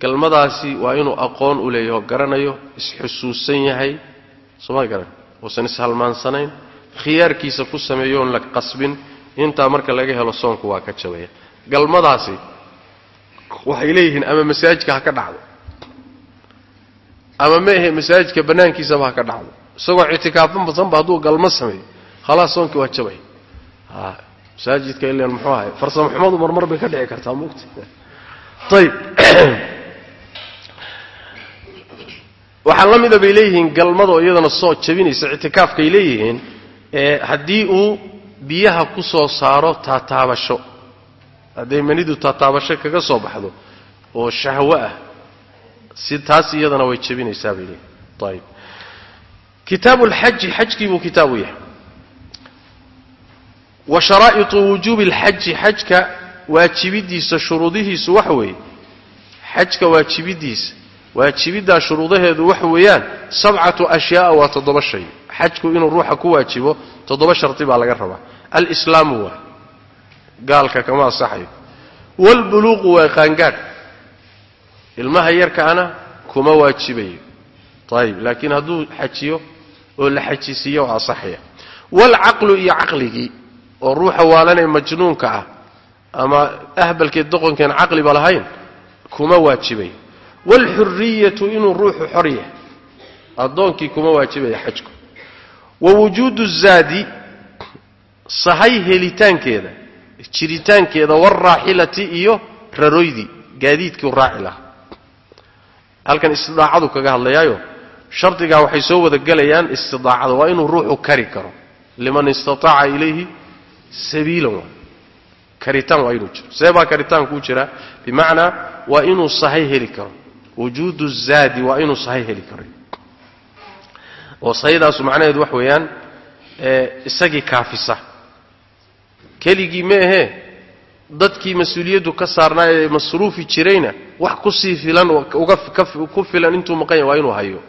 galmadaasi waa inuu aqoon u leeyaho garanayo isxusuusan yahay sooma garan uusan ishalmaansanayn khiyaarkiisa ku sameeyo oon la qasbin intaa marka laga helo soonku waa ka jabaya. Galmadaasi waxay leeyihiin ama masaajidka ha ka dhacdo ama meehe masaajidka bannaankiisaba ha ka dhacdo. Isagoo ictikaafan basanba hadduu galmo sameeyo khalaas soonkii waa jabaya masaajidka ilan muxuu ahay farsamo xumadu marmar bay ka dhici kartaa mugta ayib waxaa la mida bay leeyihiin galmadoo iyadana soo jabinaysa ictikaafkay leeyihiin haddii uu biyaha ku soo saaro taataabasho hadday manidu taataabasho kaga soo baxdo oo shahwo ah si taas iyadana way jabinaysaa bay leeyihiin ayib kitaabu lxaji xajkii buu kitaabu yahay. Wa sharaa'iطu wujuubi اlxaji xajka waajibidiisa shuruudihiisu waxa weeye. Xajka waajibidiisa waajibiddaa shuruudaheedu waxa weeyaan sabcatu ashyaaa waa toddoba shay xajku inuu ruuxa ku waajibo toddoba shardi baa laga rabaa. Alislaamu waa gaalka kama asaxayo waalbuluuqu waa qaangaadh ilmaha yarkaana kuma waajibayo. Ayib laakiin hadduu xajiyo oo la xajisiiyo waa asaxaya waalcaqlu iyo caqligii oo ruuxa waalanee majnuunka ah ama ahbalkeed doqonkeen caqliba lahayn kuma waajibayo. Waalxuriyatu inuu ruuxu xor yahay. Addoonkii kuma waajibaya xajku wa wujuudu zaadi sahay helitaankeeda jiritaankeeda waalraaxilati iyo raroydii gaadiidkii raaci lahaa. Halkan istidaacadu kaga hadlayaayo shardigaa waxay soo wada gelayaan istidaacada waa inuu ruuxu kari karo. Liman istataaca ilayhi sabiilan waa. Karitaan waa inuu jiro. See baa karitaankuu jiraa bimacnaa waa inuu sahay heli karo. Wujuudu zaadi waa inuu sahay heli karo oo sahydaasu macnaheedu wax weeyaan isagii kaafisa. Keligii ma ahee dadkii mas'uuliyaddu ka saarnaa ee masruufi jirayna wax ku sii filan ku filan intuu maqan yahay waa inuu hayo.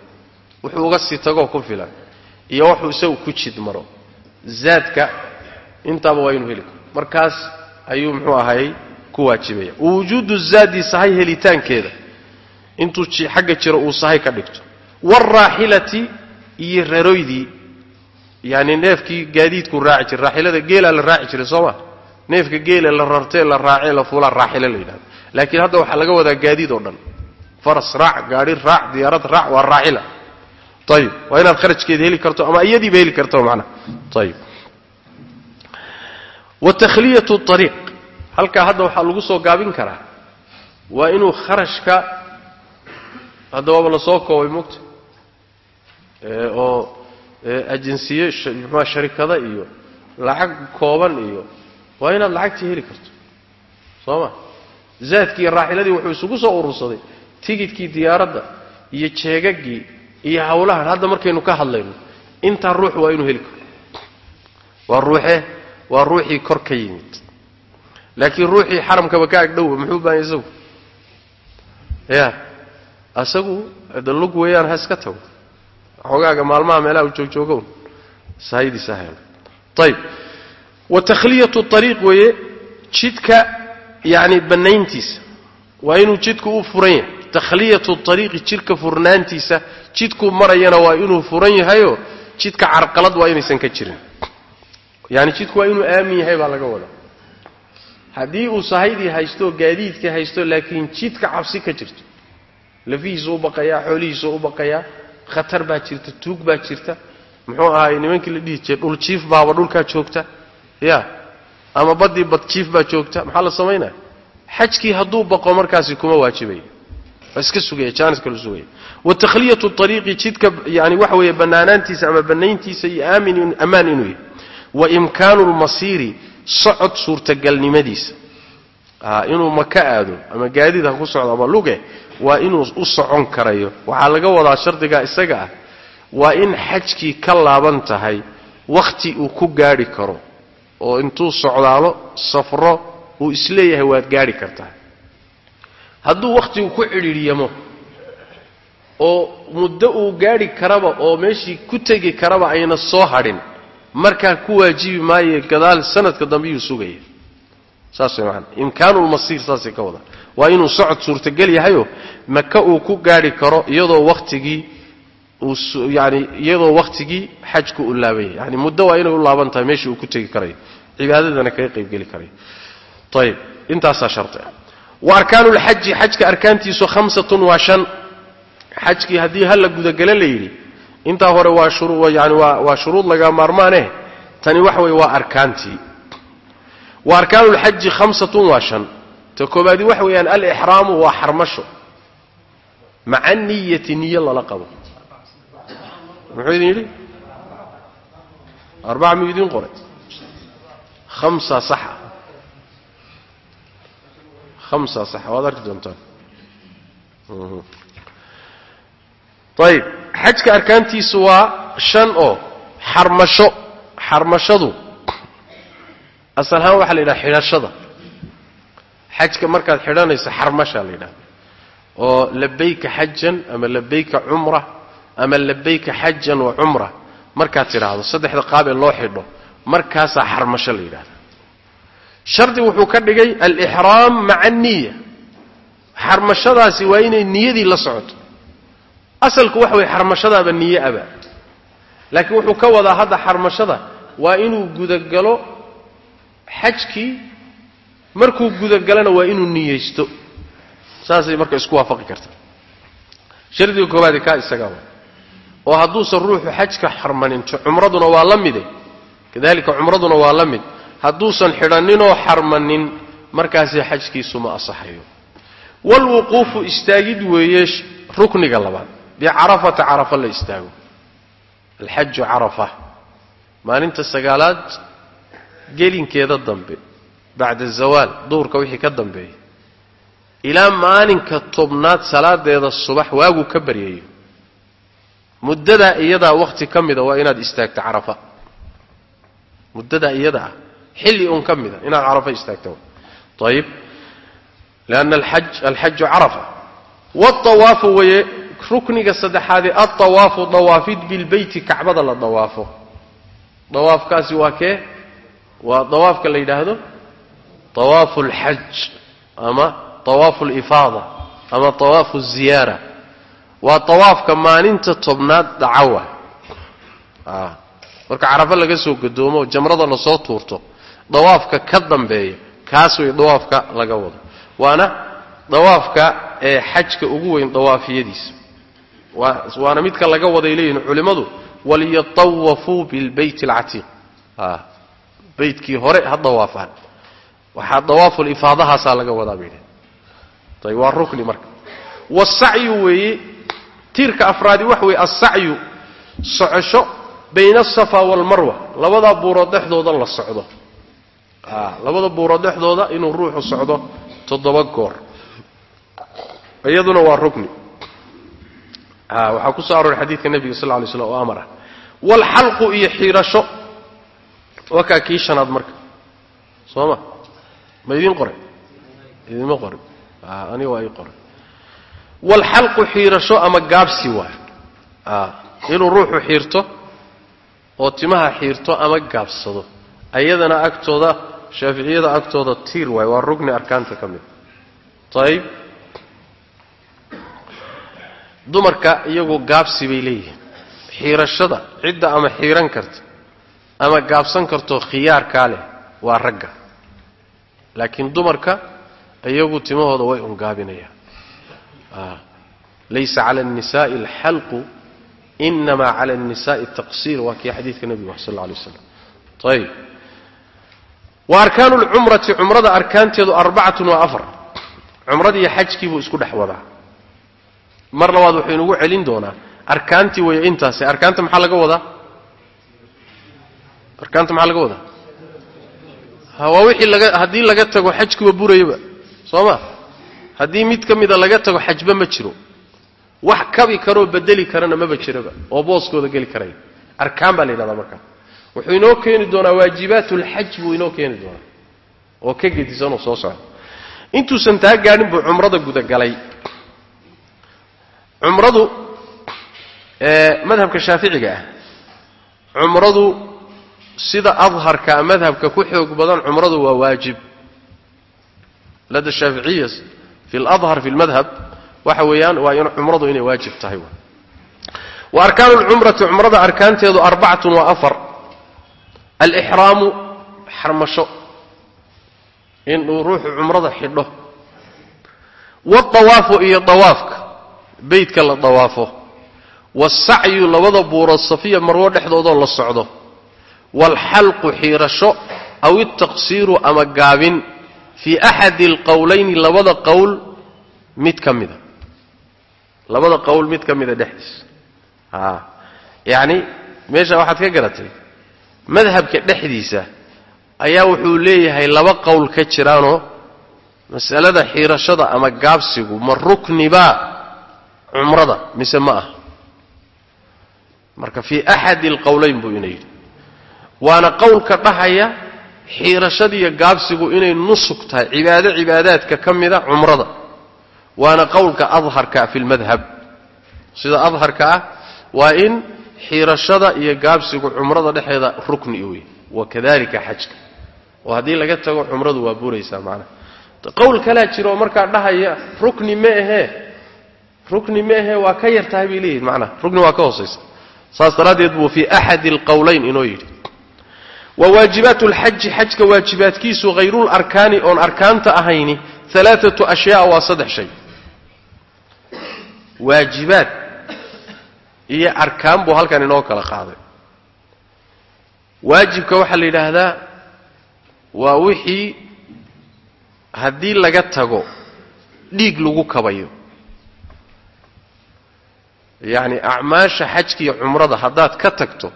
Wuxuu uga sii tagoo ku filan iyo wuxuu isagu ku jid maro. Zaadka intaaba waa inuu heli karo. Markaas ayuu muxuu ahayy ku waajibaya wujuudu zaadi sahay helitaankeeda. Intuu xagga jiro uu sahay ka dhigto. Waalraaxilati iyo raroydii yani neefkii gaadiidkuu raaci jiray raaxilada geelaa la raaci jiray soo ma? Neefka geela la rartee la raacee la fuulaa raaxilo la yidhahdo laakiin hadda waxaa laga wadaa gaadiid oo dhan. Faras raac gaadhi raac diyaarad raac waa raaxila ayib waa inaad kharajkeeda heli karto ama iyadiiba heli karto macnaha ayib wa takhliyatu ariiq halkaa hadda waxaa lagu soo gaabin karaa waa inuu kharashka hadda waaba la koobay mogta oo ajensiye mxua sharikada iyo lacag kooban iyo waa inaad lacagtii heli karto. Soo ma? Zaadkii iyo raaxiladii wuxuu isugu soo urursaday tigidkii diyaaradda iyo jeegagii iyo hawlahan. Hadda markaynu ka hadlayno intaa ruux waa inuu heli karo. Waa ruuxee waa ruuxii kor ka yimid. Laakiin ruuxii xaramkaba ka agdhowa muxuu baahanya isagu? Ya asagu da lug weeyaan ha iska tago xogaaga maalmaha meelaha u joogjoogown sahaydiisa helo. Ayib wa takhliyatu ariiq weeye jidka yani bannayntiisa. Waa inuu jidku u furan yahay takhliyatu ariiqi jidhka furnaantiisa jidkuu marayana waa inuu furan yahayoo jidka carqalad waa inaysan ka jirin. Yani jidku waa inuu aamin yahay baa laga wadaa. Haddii uu sahaydii haysto gaadiidkii haysto laakiin jidka cabsi ka jirto. Lafihiisu u baqayaa xoolihiisu u baqayaa khatar baa jirta tuug baa jirta. Muxuu ahaay nimankii la dhihi jiray dhul jiif baaba dhulkaa joogta. Ya ama baddii bad jiif baa joogta. Maxaa la samaynaya xajkii hadduu baqo markaasi kuma waajibayo waa iska sugaya jaaniska la sugaya. Wa takhliyatu ariiqi jidka yani waxa weeye bannaanaantiisa ama bannayntiisa iyo aamin ammaan inuu yahay. Wa imkaanu lmasiiri socod suurtagalnimadiisa inuu maka aado ama gaadiid ha ku socdo ama luge waa inuu u socon karayo. Waxaa laga wadaa shardigaa isaga ah waa in xajkii ka laaban tahay wakhti uu ku gaadhi karo oo intuu socdaalo safro uu is leeyahay waad gaadhi kartaa. Hadduu wakhtigu ku cidhiidhyamo oo muddo uu gaadhi karaba oo meeshii ku tegi karaba ayna soo hadhin. Markaa ku waajibi maaye gadaal sanadka dambe yuu sugaya saas way macanaa imkaanulmasiir saasay ka wada. Waa inuu socod suurtagal yahayo maka uu ku gaadhi karo iyadoo wakhtigii yani iyadoo wakhtigii xajku u laaban yahay yani muddo waa inay u laaban tahay meeshii uu ku tegi karayo cibaadadana kaga qaybgeli karayo ayib intaasaa shari ah wa arkaanulxaji xajka arkaantiisu hamsatun waa shan. Xajkii haddii hala gudagale la yidhi intaa hore waa yani waa shuruud laga maarmaaneh tani waxa weye waa arkaantii wa arkaanulxaji hamsatun waa shan. Ta koobaadi waxa weeyaan alixraamu waa xarmasho. Maca niyati niyo lala qabo. Muxuu idin yidhi? Arbaca miyuu idiin qoray? Hamsa saxa. Hamsa saxa waad arki doontaan. Ayib xajka arkaantiisu waa shan oo xarmasho. Xarmashadu asal ahaan waxaa la yidhaha xidhashada. Xajka markaad xidhanayso xarmashaa la yidhaha. Oo labayka xajan ama labayka cumra ama labayka xajan wa cumra. Markaad tidhaahdo saddexda qaab ee loo xidho markaasaa xarmasho la yidhahda shardi wuxuu ka dhigay alixraam maca aniya xarmashadaasi waa inay niyadii la socoto. Asalku waxa weye xarmashadaaba niye aba. Laakiin wuxuu ka wadaa hadda xarmashada waa inuu gudagalo xajkii markuu gudagalana waa inuu niyeysto. Saasay marka isku waafaqi karta. Shardiga koobaadi kaa isagaa oo hadduusan ruuxu xajka xarmanin cumraduna waa la mide. Kadalika cumraduna waa la mid. Hadduusan xidhaninoo xarmanin markaasi xajkiisu ma asaxayo. Walwuquufu istaagid weeye rukniga labaad. Bicarafata carafa la istaago. Alxaju carafa. Maalinta sagaalaad gelinkeeda dambe bacda zawaal duhurka wixii ka dambeeya ilaa maalinka tobnaad salaadeeda subax waaguu ka baryayo muddadaa iyadaa wakhti ka mida waa inaad istaagto carafa. Muddadaa iyada ah xilli uun ka mida inaad carafa istaagto ayib lianna alxaju carafa. Waawaafu waye rukniga saddexaadee adawaafu dawaafid bilbeyti kacbada la dawaafo. Dawaafkaasi waa kee? waa dawaafka la yidhaahdo awaafu alxaj ama awaafu alifaada ama dawaafu alziyaara waa dawaafka maalinta tobnaad dacawa ah, marka carafo laga soo gadoomo jamrada la soo tuurto dawaafka ka dambeeya kaas way dawaafka laga wado. Waana dawaafka ee xajka ugu weyn dawaafiyadiisa. Waana midka laga waday leeyihiin culimmadu waliyatawafuu bilbeyt alcatiiq ah beytkii hore ha dawaafaan. Waxaa dawaafulifaadahaasaa laga wadaa bay ayb waa rukni marka. Wasacyu weeye tiirka afraadi waxa weeye alsacyu socosho bayna asafa waalmarwa labadaa buurood dhexdooda la socdo. Labada buurood dhexdooda inuu ruuxu socdo toddoba goor. Iyaduna waa rukni. Waxaa ku soo xadiidka nebiga sal lay slam oo amar ah iyo xiirasho waa kaa kii shanaad marka. Soo ma ma idiin qoray. Idinma qorin aniga waa ii qoray. Waalxalqu xiirasho ama gaabsi waay inuu ruuxu xiirto oo timaha xiirto ama gaabsado. Ayadana agtooda shaaficiyada agtooda tiir waay. Waa rugni arkaanta ka mid. Ayib dumarka iyagu gaabsi bay leeyihiin. Xiirashada cidda ama xiiran karta ama gaabsan karto khiyaarkaa leh waa ragga. Laakiin dumarka iyagu timahooda way ungaabinayaan. Ah, laysa cala annisaai alxalqu inamaa cala annisaai taqsiir waa kii xadiidka nebigu sal alla alay waslam ayib wa arkaanu lcumrati cumrada arkaanteedu arbacatun waa afar. Cumradiiyo xajkiibuu isku dhex wadaa. Mar labaad wuxuu inagu celin doonaa arkaantii way intaasi arkaanta maxaa laga wadaa? Arkaanta maxaa laga wadaa? Waa wixii laga haddii laga tago xajkuba burayaba soo ma haddii mid ka mida laga tago xajba ma jiro. Wax kabi karoo bedeli karana maba jiraba oo booskooda geli karaya arkaan baa la yidhahdaa markaa wuxuu inoo keeni doonaa waajibaatulxaj buu inoo keeni doonaa. Oo ka gedisanoo soo socda. Intuusan taa gaadhin buu cumrada gudagalay. Cumradu madhabka shaaficiga ah cumradu sida adharka madhabka ku xoog badan cumradu waa waajib. Lada shaaficiya fi ladhar fi lmadhab waxa weeyaan waa in cumradu inay waajib tahay. Wa arkaanu lcumrati cumrada arkaanteedu arbacatun waa afar. Alixraamu xarmasho. Inuu ruuxu cumrada xidho. Waadawaafu iyo dawaafka beytka la dawaafo wasacyu labada buurood safiya marwo dhexdoodoo la socdo waalxalqu xiirasho aw itaqsiiru ama gaabin fii axadi alqowlayni labada qowl mid ka mida labada qowl mid ka mida dhexdiisa a yacni meesha waxaad ka garatay madhabka dhexdiisa ayaa wuxuu leeyahay laba qowl ka jiraanoo masalada xiirashada ama gaabsigu ma ruknibaa cumrada mise ma ah marka fii axadi alqowlayn buu ina yidhi waana qowlka dhahaya xiirashadiiyo gaabsigu inay nusug tahay cibaado cibaadaadka ka mida cumrada. Waana qowlka adharka fi lmadhab sida adharka ah waa in xiirashada iyo gaabsigu cumrada dhexeeda rukni wey wakadalika xajka. Oo haddii laga tago cumradu waa buraysaa macnaha. Qowl kalaa jira oo markaa dhahaya rukni ma ahee. Rukni ma ahee waa ka yar tahay bay leeyihiin macnaha. Rukni waa ka hoosaysa. Saas daraaddeed buu fii axadi alqowlayn inoo yidhi wa waajibaat lxaji xajka waajibaadkiisu hayrularkaani oon arkaanta ahayni alaaatu ashyaa waa saddex shay. Waajibaad iyo arkaan buu halkan inoo kala qaaday. Waajibka waxaa la yidhaahdaa waa wixii haddii laga tago dhiig lagu kabayo. Yacni acmaasha xajka iyo cumrada haddaad ka tagto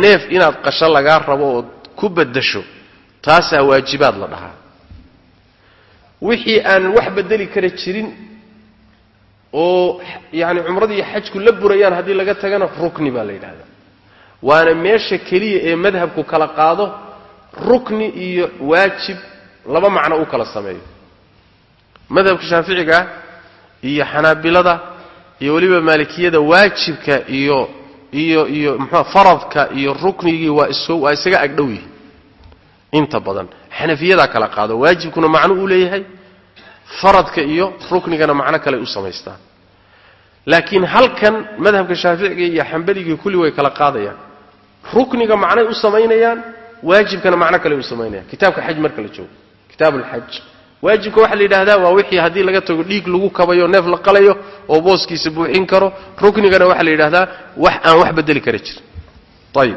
neef inaad qasho lagaa rabo ood ku beddasho taasaa waajibaad la dhahaa. Wixii aan wax bedeli kara jirin oo yacni cumradii iyo xajku la burayaan haddii laga tagana rukni baa la yidhahdaa waana meesha keliya ee madhabku kala qaado rukni iyo waajib laba macno u kala sameeyo. Madhabka shaaficiga iyo xanaabilada iyo weliba maalikiyada waajibka iyo iyo iyo muxua faradka iyo ruknigii waa is waa isaga agdhow yihi inta badan xanafiyadaa kala qaado waajibkuna macno uu leeyahay faradka iyo ruknigana macno kale u samaystaan. Laakiin halkan madhabka shaaficiga iyo xambaligii kulli way kala qaadayaan. Rukniga macnay u samaynayaan waajibkana macno kale u samaynayaan. Kitaabka xaj marka la joogo kitaab ulxaj waajibka waxaa la yidhahdaa waa wixii haddii laga tago dhiig lagu kabayo neef la qalayo oo booskiisa buuxin karo ruknigana waxaa la yidhahdaa wax aan wax bedeli kara jirin. Ayib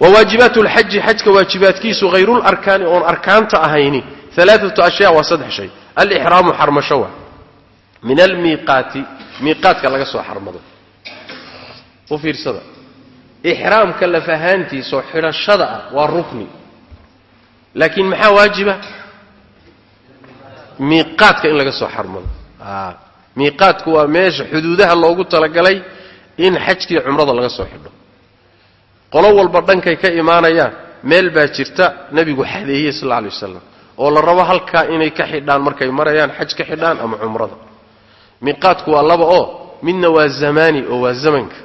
wa waajibaat lxaji xajka waajibaadkiisu hayrularkaani oon arkaanta ahayni alaaatu ashyaa waa saddex shay. Alixraamu xarmasho waa min almiiqaati miiqaadka laga soo xarmado. U fiirsada. Ixraamka lafahaantiisaoo xidhashada ah waa rukni. Laakiin maxaa waajiba miiqaadka in laga soo xarmado. Miiqaadku waa meesha xuduudaha loogu talagalay in xajkii cumrada laga soo xidho. Qolo walba dhankay ka imaanayaan meel baa jirta nebigu xadeeyey sal alay wasalam oo la rabo halkaa inay ka xidhaan markay marayaan xaj ka xidhaan ama cumrada. Miiqaadku waa laba oo midna waa zamaani oo waa zamanka.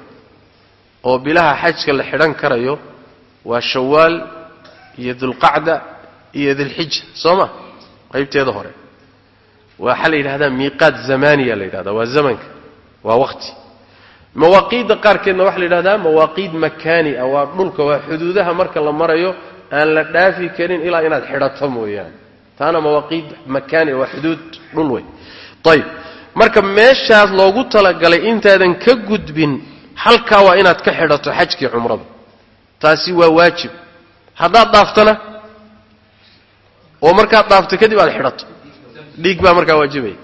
Oo bilaha xajka la xidhan karayo waa shawaal iyo dulqacda iyo dilxija soo ma? Qaybteeda hore waxaa la yidhahdaa miiqaat zamaniya la yidhahdaa waa zamanka waa waqti. Mawaaqiidda qaarkeedna waxaa la yidhahdaa mawaaqiid makaani ah waa dhulka waa xuduudaha marka la marayo aan la dhaafi karin ilaa inaad xidhato mooyaane. Taana mawaaqiid makaani waa xuduud dhul wey ayib marka meeshaas loogu talagalay intaadan ka gudbin halkaa waa inaad ka xidhato xajkii cumrada. Taasi waa waajib. Haddaad dhaaftana oo markaad dhaafto kadib aad xidhato dhiig baa markaa waajibaya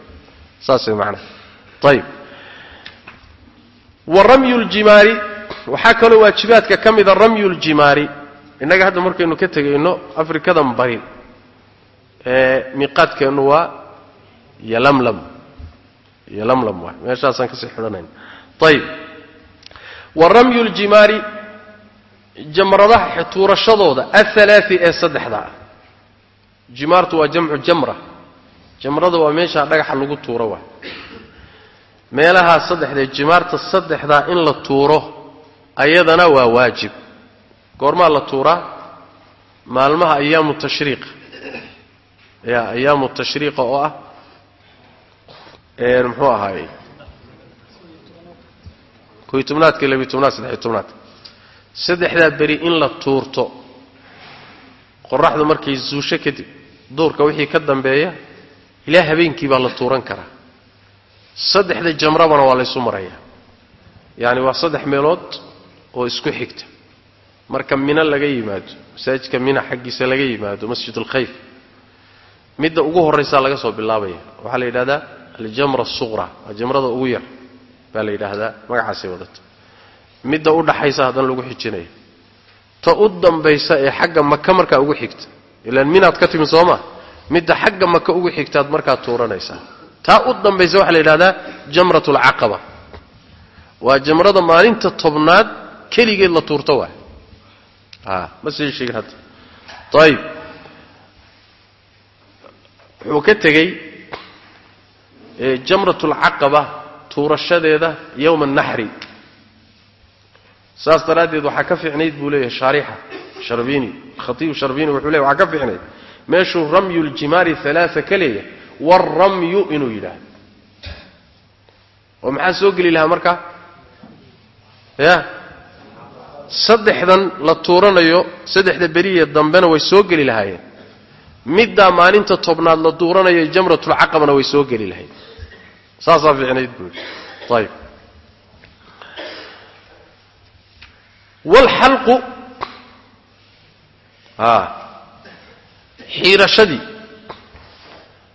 saas way macnaha. Wa ramyu ljimaari waxaa kaloo waajibaadka ka mida ramyu ljimaari innaga hadda markaynu ka tegayno afrikadan bari miiqaadkeennu waa yolamlam yolamlam waay meeshaasaan ka sii xidhanayn. Ayib wa ramyu ljimaari jamradaha tuurashadooda athalaai ee saddexda ah jimaartu waa jamcu jamra jamrada waa meeshaa dhagaxa lagu tuuro waay meelahaa saddexdee jimaarta saddexdaa in la tuuro ayadana waa waajib. Goormaa la tuuraa? Maalmaha ayaamu tashriiqa ya ayaamu tashriiqa oo ah muxuu ahaay koy tobnaadka labiy tobnaad saddexiy tobnaad saddexdaa beri in la tuurto. Qoraxdu markay zuusho kadib duurka wixii ka dambeeya ilaa habeenkii baa la tuuran karaa. Saddexda jamrabana waa laysu marayaa. Yacani waa saddex meelood oo isku xigta. Marka mina laga yimaado masaajidka mina xaggiisa laga yimaado masjid alkhayf midda ugu horraysaa laga soo bilaabaya. Waxaa la yidhahdaa aljamra asuqra waa jamrada ugu yar baa la yidhaahdaa magacaasay wadata. Midda u dhaxaysa haddana lagu xijinaya. Ta u dambaysa ee xagga maka markaa ugu xigta. Ilaan minaad ka timi sooma midda xagga maka ugu xigtaad markaa tuuranaysaa. Taa u dambaysa waxaa la yidhahdaa jamrat alcaqaba waa jamrada maalinta tobnaad keligeed la tuurto waay. A ma sii sheegin hadda. Ayib wuxuu ka tegey jamrat alcaqaba tuurashadeeda yowma annaxri saas daraaddeed waxaa ka fiicnayd buu leeyahay shaarixa sharbini khatiibu sharbini wuxuu leeyahy waxaa ka fiicnayd meeshuu ramyu ljimaari halaaa ka leeyahay waaramyu inuu yidhaahdo. Oo maxaa soo geli lahaa marka? Ya? Saddexdan la tuuranayo saddexda beriye dambena way soo geli lahaayeen. Middaa maalinta tobnaad la tuuranayo jamratulcaqabana way soo geli lahayd saasaa fiicnayd buu yidhi. Ayib waalxalqu a xiirashadii.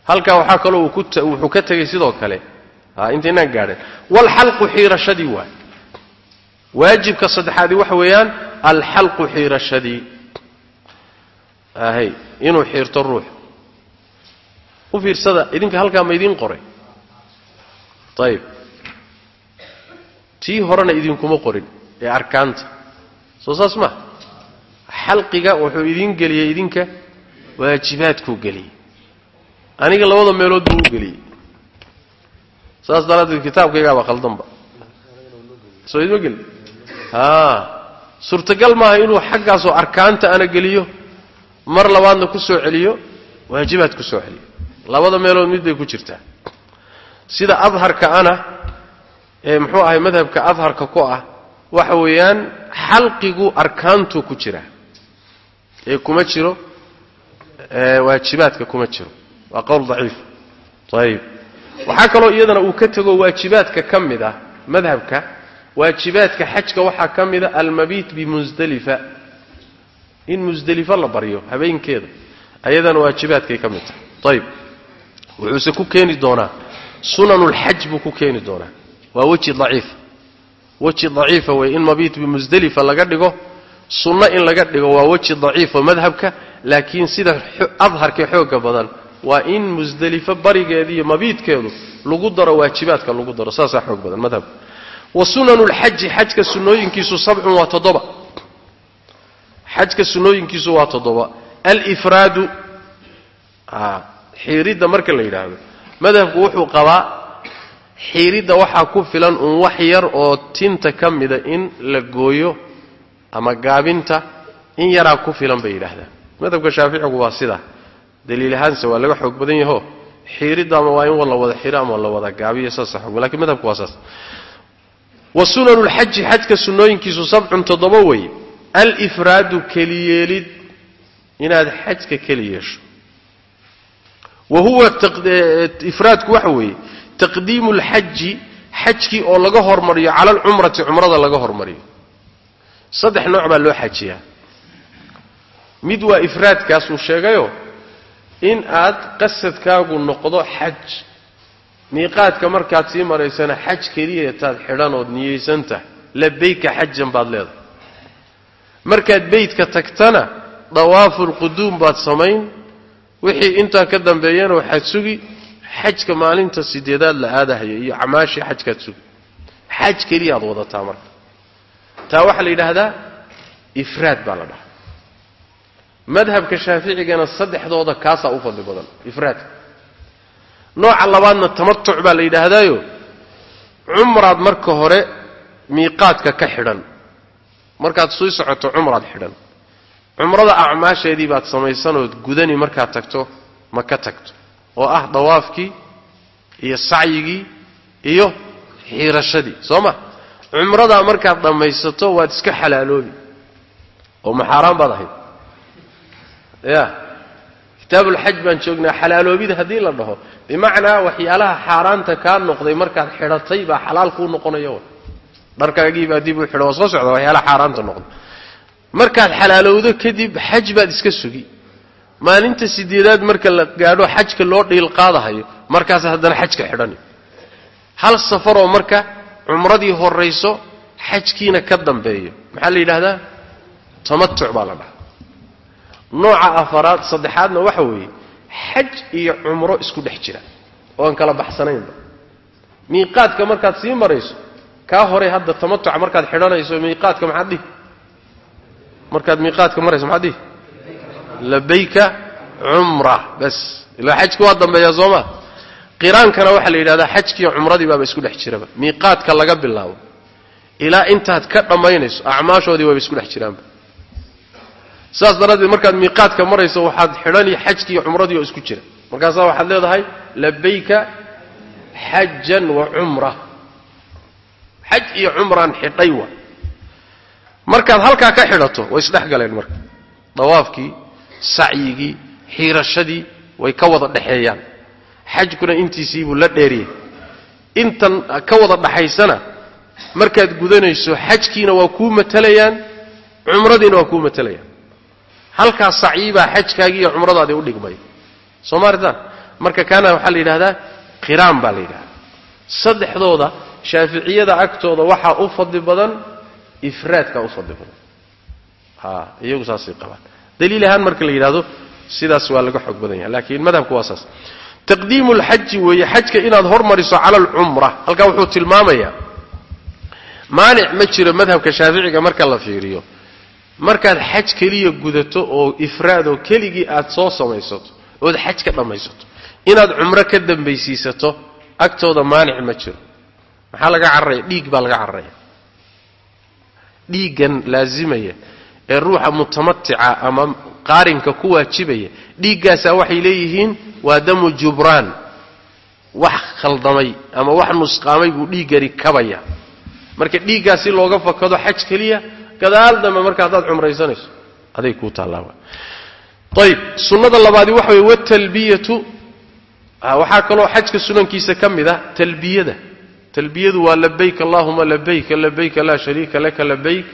Halkaa waxaa kaloo wuxuu ka tegey sidoo kale. Intaynaan gaadhin. Waalxalqu xiirashadii waay. Waajibka saddexaadii waxa weeyaan alxalqu xiirashadii. Ahay inuu xiirto ruux. U fiirsada idinka halkaa ma idiin qoray? Ayib tii horena idinkuma qorin ee arkaanta. Soo saas ma? Xalqiga wuxuu idiin geliyey idinka waajibaadkuu geliyey aniga labada meelood buu u geliyey saas daraaddeed kitaabkaygaaba khaldanba soo idma geli a suurtagal maaha inuu xaggaasoo arkaanta ana geliyo mar labaadna ku soo celiyo waajibaad ku soo celiyo. Labada meelood mid bay ku jirtaa. Sida adharka ana ee muxuu ahay madhabka adharka ku ah waxa weeyaan xalqigu arkaantuu ku jira. Ee kuma jiro waajibaadka kuma jiro. Waa qowl daciif. Ayib waxaa kaloo iyadana uu ka tego waajibaadka ka mid ah madhabka waajibaadka xajka waxaa ka mida almabiit bimusdalifa in musdelifo la baryo habeenkeeda ayadana waajibaadkay ka mid tahay. Ayib wuxuuse ku keeni doonaa sunanulxaj buu ku keeni doonaa. Waa weji daciifa weji daciifa wey in mabiit bimusdelifa laga dhigo sunno in laga dhigo waa weji daciifo madhabka laakiin sida adharka xooga badan waa in musdelifo barigeeda iyo mabiidkeedu lagu daro waajibaadka lagu daro. Saasaa xoog badan madhabka wa sunanu lxaji xajka sunnooyinkiisu sabcun waa toddoba. Xajka sunnooyinkiisu waa toddoba. Alifraadu xiiridda marka la yidhaahdo. Madhabku wuxuu qabaa xiiridda waxaa ku filan uun wax yar oo tinta ka mida in la gooyo ama gaabinta in yaraa ku filan bay yidhaahdaan madhabka shaaficigu waa sidaa daliil ahaanse waa laga xoog badan yaho. Xiiridda ama waa in la wada xiro ama la wada gaabiyo saasa xoog laakiin madhabku waa saas. Wa sunanu lxaji xajka sunnooyinkiisu sabcun toddoba weeye alifraadu keliyeelid. Inaad xajka keli yeesho. Wa huwa ifraadku waxa weeye. Taqdiimu lxaji xajkii oo laga hormariyo cala alcumrati cumrada laga hormariyo. Saddex nooc baa loo xajiyaa mid waa ifraadkaasuu sheegayo in aad qasadkaagu noqdo xaj. Miiqaadka markaad sii maraysana xaj keliya taad xidhan ood niyeysan tahay. Labayka xajan baad leedahay. Markaad beytka tagtana dawaafulquduum baad samayn. Wixii intaa ka dambeeyana waxaad sugi. Xajka maalinta sideedaad la aadahaya iyo camaashii xajkaad sugi. Xaj keliyaad wadataa marka. Taa waxaa la yidhaahdaa ifraad baa la dhahaa madhabka shaaficigana saddexdooda kaasaa u fadli badan ifraadka. Nooca labaadna tamatuc baa la yidhaahdaayo cumraad marka hore miiqaadka ka xidhan. Markaad sii socoto cumraad xidhan. Cumrada acmaasheedii baad samaysanood gudani markaad tagto ma ka tagto. Oo ah dawaafkii iyo sacyigii iyo xiirashadii soo ma? Cumradaa markaad dhammaysato waad iska xalaaloobi. Oo ma xaaraan baad ahayd ya. Kitaabulxaj baan joognaa xalaaloobida haddii la dhaho. Bimacnaa waxyaalaha xaaraanta kaa noqday markaad xidhatay baa xalaal kuu noqonaya dharkaagiibaa dib u xidho oo soo socda waxyaalaha xaaraanta noqday markaad xalaalowdo kadib xaj baad iska sugi. Maalinta sideedaad marka la gaadho xajka loo dhiil qaadahayo markaas haddana xajka xidhani. Hal safaroo marka cumradii horayso xajkiina ka dambeeyo. Maxaa la yidhahdaa tamatuc baa la dhahaa nooca afaraad saddexaadna waxa weeye xaj iyo cumro isku dhex jira oo aan kala baxsanaynba. Miiqaadka markaad sii marayso kaa horay hadda tamatuca markaad xidhanayso miiqaadka maxaad dhihi? Markaad miiqaadka marayso maxaad dhihi? Labayka cumra bas. Ilaa xajki waa dambeeya soo ma? Qiraankana waxaa la yidhahdaa xajkiiyo cumradii baaba isku dhex jiraba. Miiqaadka laga bilaabo ilaa intaad ka dhammaynayso acmaashoodii waaba isku dhex jiraanba saas daraaddeed markaad miiqaadka marayso waxaad xidhani xajkiiyo cumradii oo isku jira. Markaasaa waxaad leedahay labayka xajan wa cumra. Xaj iyo cumraan xidhay wa. Markaad halkaa ka xidhato way isdhex galeen marka. Dawaafkii sacyigii xiirashadii way ka wada dhexeeyaan xajkuna intiisiibuu la dheeriyey. Intan ka wada dhaxaysana markaad gudanayso xajkiina waa kuu matalayaan cumradiina waa kuu matalayaan halkaas sacyibaa xajkaagii iyo cumradaadii u dhigmay. Soo maaritaan marka kaana waxaa la yidhahdaa qiraan baa la yidhahdaa saddexdooda shaaficiyada agtooda waxaa u fadli badan ifraadkaa u fadli badan. Ha iyagu saasay qabaan. Daliil ahaan marka la yidhahdo sidaas waa laga xoog badan yahay laakiin madhabku waa saas. Taqdiimu lxaji weeye xajka inaad hormariso cala alcumra halkaa wuxuu tilmaamayaa maanic ma jiro madhabka shaaficiga marka la fiiriyo markaad xaj keliya gudato oo ifraadoo keligii aad soo samaysato ood xaj ka dhammaysato inaad cumro ka dambaysiisato agtooda maanic ma jiro. Maxaa laga cararaya dhiig baa laga cararaya dhiiggan laazimaya ee ruuxa mutamatica ama qaarinka ku waajibaya dhiiggaasaa waxay leeyihiin waa damu jubraan. Wax khaldamay ama wax nusqaamay buu dhiiggani kabaya marka dhiiggaas si looga fakado xaj keliya gadaal dambe marka haddaad cumraysanayso aday kuu taallaa ayib sunnada labaadi waxa weye watalbiyatu waxaa kaloo xajka sunankiisa ka mid ah talbiyada. Talbiyadu waa labayk allahuma labayka labayka laa shariika laka labayk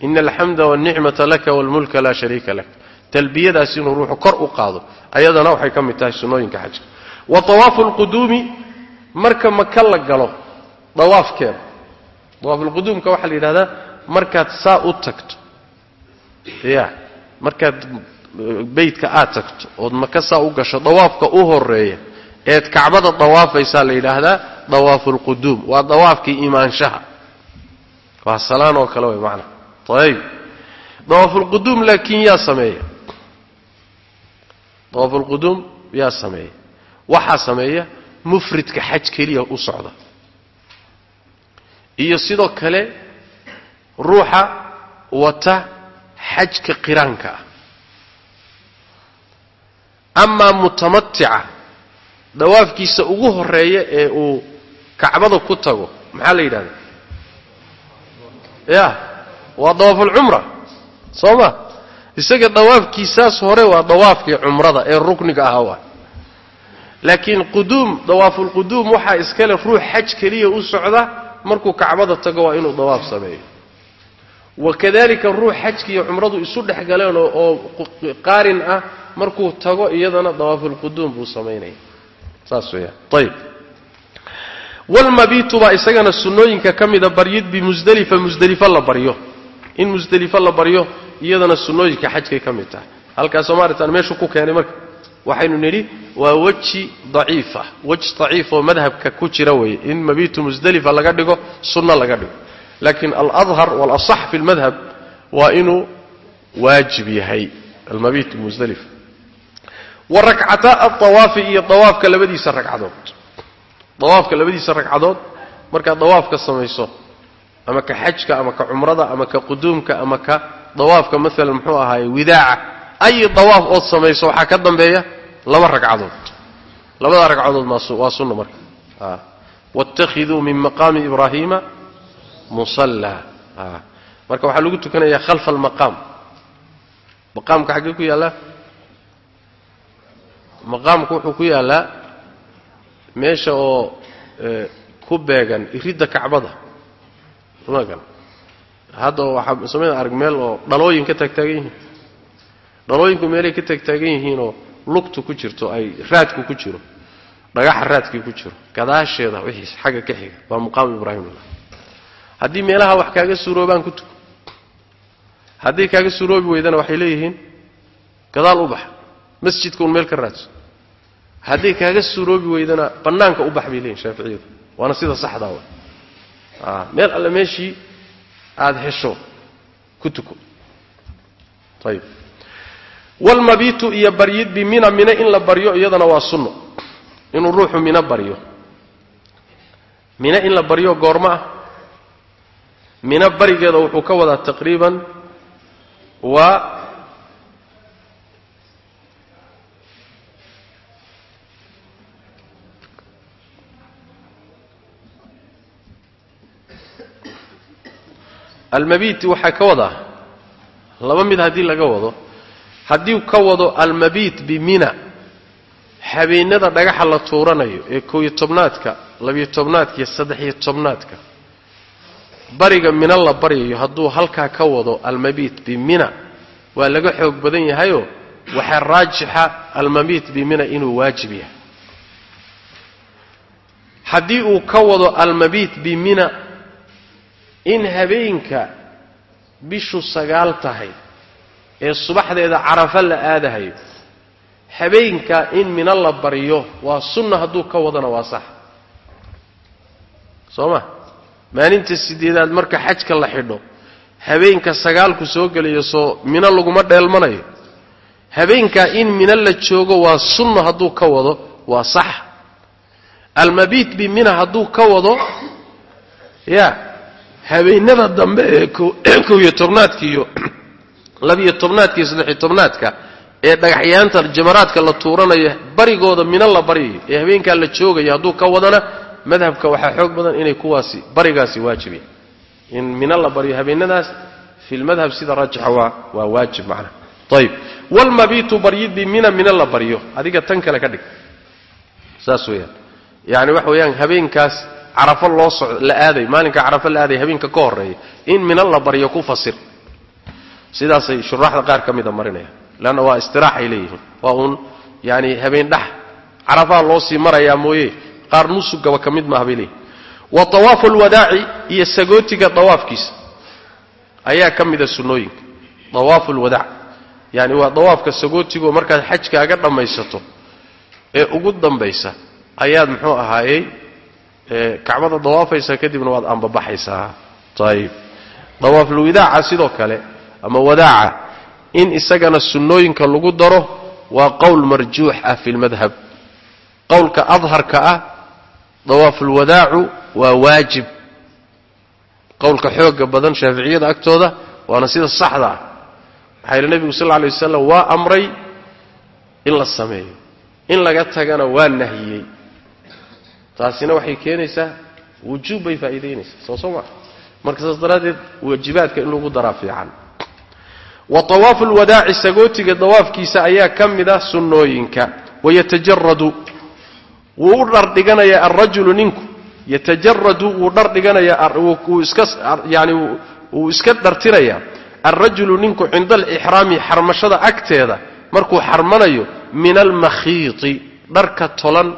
ina alxamda walnicmata laka walmulka laa shariika lak. Talbiyadaas inuu ruuxu kor u qaado ayadana waxay ka mid tahay sunnooyinka xajka. Wa awaafu lquduumi marka maka la galo dawaafkeeda. Dawaafulquduumka waxaa la yidhahdaa markaad saa u tagto ya markaad beytka aad tagto ood maka saa u gasho dawaafka u horreeya eed kacbada dawaafaysaa la yidhaahdaa dawaafulquduum waa dawaafkii imaanshaha. Waa salaan oo kale way macana ayib dawaafulquduum laakiin yaa sameeya. Dawaafulquduum yaa sameeya. Waxaa sameeya mufridka xaj keliya u socda. Iyo sidoo kale ruuxa wata xajka qiraanka ah. Amaa mutamatica dawaafkiisa ugu horreeya ee uu kacbada ku tago maxaa la yidhahda? Ya waa dawaafulcumra soo ma? Isaga dawaafkiisaas hore waa dawaafkii cumrada ee rukniga ahaa waa. Laakiin quduum dawaafulquduum waxaa iskale ruux xaj keliya u socda markuu kacbada tago waa inuu dawaaf sameeyo wakadalika ruux xajki iyo cumradu isu dhex galeen oo qaarin ah markuu tago iyadana dawaafulquduum buu samaynaya saas weyaan ayib walmabiitu baa isagana sunnooyinka ka mida baryid bimusdelifa musdelifo la baryo. In musdelifo la baryo iyadana sunnooyinka xajkay ka mid tahay. Halkaas soomaritan meeshuu ku keenay marka waxaynu nidhi waa weji daciifa weji daciif oo madhabka ku jira weeye. In mabiitu musdelifa laga dhigo sunno laga dhigo laakiin aladhar walasax fi lmadhab waa inuu waajib yahay almabiit musdelifa wa rakcata aawaafi iyo dawaafka labadiisa ragcadood. Dawaafka labadiisa ragcadood markaad dawaafka samayso ama ka xajka ama ka cumrada ama ka quduumka ama ka dawaafka maalan muxuu ahaaye widaaca ay dawaaf ood samayso waxaa ka dambeeya laba ragcadood. Labada ragcadood waa sunna musallaa marka waxaa lagu tukanayaa khalfa almaqaam maqaamka xaggee ku yaallaa maqaamku wuxuu ku yaallaa meesha oo ku beegan iridda kacbada. Magan. Hadda waxaa samayn arag meel oo dhalooyin ka taagtaagan yihiin. Dhalooyinku meelay ka taagtaagan yihiinoo lugtu ku jirto ay raadku ku jiro. Dhagaxa raadkii ku jiro. Gadaasheeda wixiis xagga ka xiga. Waa maqaamu ibraahim haddii meelaha wax kaaga suuroobaan ku tuko haddii kaaga suuroobi weydana waxay leeyihiin gadaal u bax masjidka un meel ka raadso. Haddii kaaga suuroobi weydana bannaanka u bax bay leeyihiin shaaficiyadu. Waana sida saxdaa wa meel alle meeshii aada hesho ku tuko. Ayib walmabiitu iyo baryid bimina mine in la baryo iyadana waa sunno. Inuu ruuxu mino baryo. Mine in la baryo goormo ah mino barigeeda wuxuu ka wadaa taqriiban waa almabiiti waxaa ka wadaa laba mid haddii laga wado. Haddii ka wado almabiit bimina habeenada dhagaxa la tuuranayo ee kooyo tobnaadka labiyo tobnaadka iyo saddex-iyo tobnaadka bariga mina la baryayo hadduu halkaa ka wado almabiit bimina waa laga xoog badan yahayoo waxaa raajixa almabiit bimina inuu waajib yahay. Haddii uu ka wado almabiit bimina in habeenka bishu sagaal tahay ee subaxdeeda carafa la aadahayo habeenka in mina la baryo waa sunna hadduu ka wadana waa sax. Soo ma maalinta sideedaad marka xajka la xidho habeenka sagaalku soo gelayo soo mino laguma dheelmanayo. Habeenkaa in mino la joogo waa sunna hadduu ka wado waa sax. Almabiit bimina hadduu ka wado ya habeenada dambe ee kow iyo tobnaadka iyo labiyo tobnaadka iyo saddexiyo tobnaadka ee dhagaxyaanta jamaraadka la tuuranayo barigooda mino la baryayo ee habeenkaa la joogayo hadduu ka wadana madhabka waxaa xoog badan inay kuwaasi barigaasi waajibiya in mino la baryo habeenadaas fi lmadhab sida raajixa waa waa waajib macnaha ayib walmabiitu baryid bimina mino la baryo adiga tan kale ka dhig. Saas weeyaan. Yacani waxa weeyaan habeenkaas carafo loo soco la aaday maalinka carafo la aaday habeenka ka horreeya in mino la baryo ku fasir. Sidaasay shuraaxda qaar ka mida marinayaan. Leanna waa istiraaxay leeyihiin. Waa uun yaani habeen dhax carafaha loo sii marayaa mooye qaar nusugaba ka mid maaha bay leeyihiin wa tawaafu alwadaaci iyo sagootiga dawaafkiisa ayaa ka mida sunnooyinka. Dawaafu lwadaac yani waa dawaafka sagootigo markaad xajkaaga dhammaysato ee ugu dambaysa ayaad muxuu ahaayey kacbada dawaafaysaa kadibna waad ambabaxaysaa. Ayib dawaafulwadaaca sidoo kale ama wadaaca in isagana sunnooyinka lagu daro waa qowl marjuux ah fi lmadhab qowlka adharka ah dawaafulwadaacu waa waajib. Qowlka xooga badan shaaficiyada agtooda waana sida saxda ah. Maxaa yidhi nebigu sal lla lay wasalam waa amray in la sameeyo in laga tagana waa nahiyey taasina waxay keenaysaa wujuub bay faa'iidaynaysaa soo soo maa marka saas daraaddeed waajibaadka in lagu daraa fiican. Wa tawaafu lwadaaci sagootiga dawaafkiisa ayaa ka mid ah sunnooyinka wayatajaradu wuu u dhardhiganayaa alrajulu ninku yatajaradu wuu dhardhiganayaa wuu iska yani wuu iska dhartirayaa alrajulu ninku cinda alixraami xarmashada agteeda markuu xarmanayo min almakhiiti dharka tolan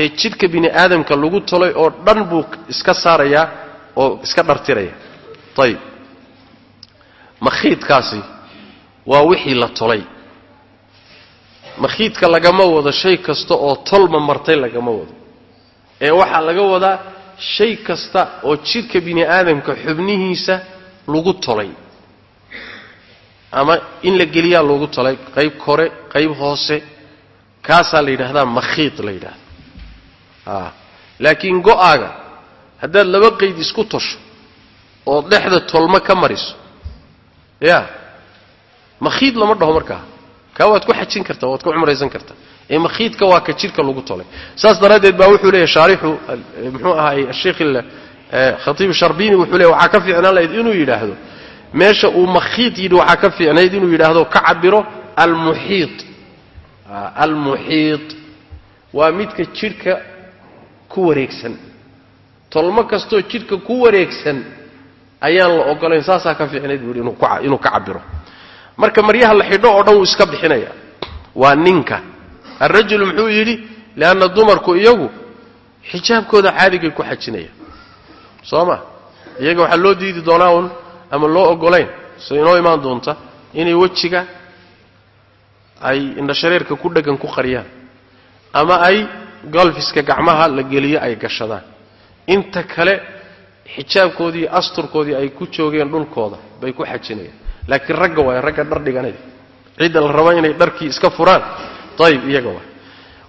ee jidhka bini aadamka lagu tolay oo dhan buu iska saarayaa oo iska dhartiraya. Ayib makhiidkaasi waa wixii la tolay makhiidka lagama wado shay kasta oo tolma martay lagama wado. Ee waxaa laga wadaa shay kasta oo jidhka bini aadamka xubnihiisa lagu tolay. Ama in la geliyaa loogu tolay qayb kore qayb hoose kaasaa la yidhahdaa makhiid la yidhahda a laakiin go'aaga haddaad laba qayd isku tosho oo dhexda tolmo ka mariso ya makhiid lama dhaho markaa kaa waad ku xajin kartaa waad ku cumraysan kartaa ee makhiidka waa ka jidhka lagu tolay. Saas daraaddeed baa wuxuu leeyahy shaarixu muxuu ahaay asheikh khatiib sharbini wuxuu leeyahy waxaa ka fiicnaan lahayd inuu yidhaahdo meesha uu makhiid yidhi waxaa ka fiicnayd inuu yidhaahdo ka cabiro almuxiid almuxiid waa midka jidhka ku wareegsan. Tolmo kastoo jidhka ku wareegsan ayaan la ogolayn saasaa ka fiicnayd buu yidhi inuu ka cabiro marka maryaha la xidho oo dhan wuu iska bixinaya waa ninka. Alrajulu muxuu yidhi lianna dumarku iyagu xijaabkooda caadigay ku xajinayaan. Soo ma? Iyaga waxaa loo diidi doonaa un ama loo ogolayn se inoo imaan doonta inay wejiga ay indhashareerka ku dheggan ku qariyaan ama ay golfiska gacmaha la geliyo ay gashadaan. Inta kale xijaabkoodii asturkoodii ay ku joogeen dhulkooda bay ku xajinayaan laakiin ragga waay ragga dhar dhiganaya cidda la raba inay dharkii iska furaan. Ayib iyaga waay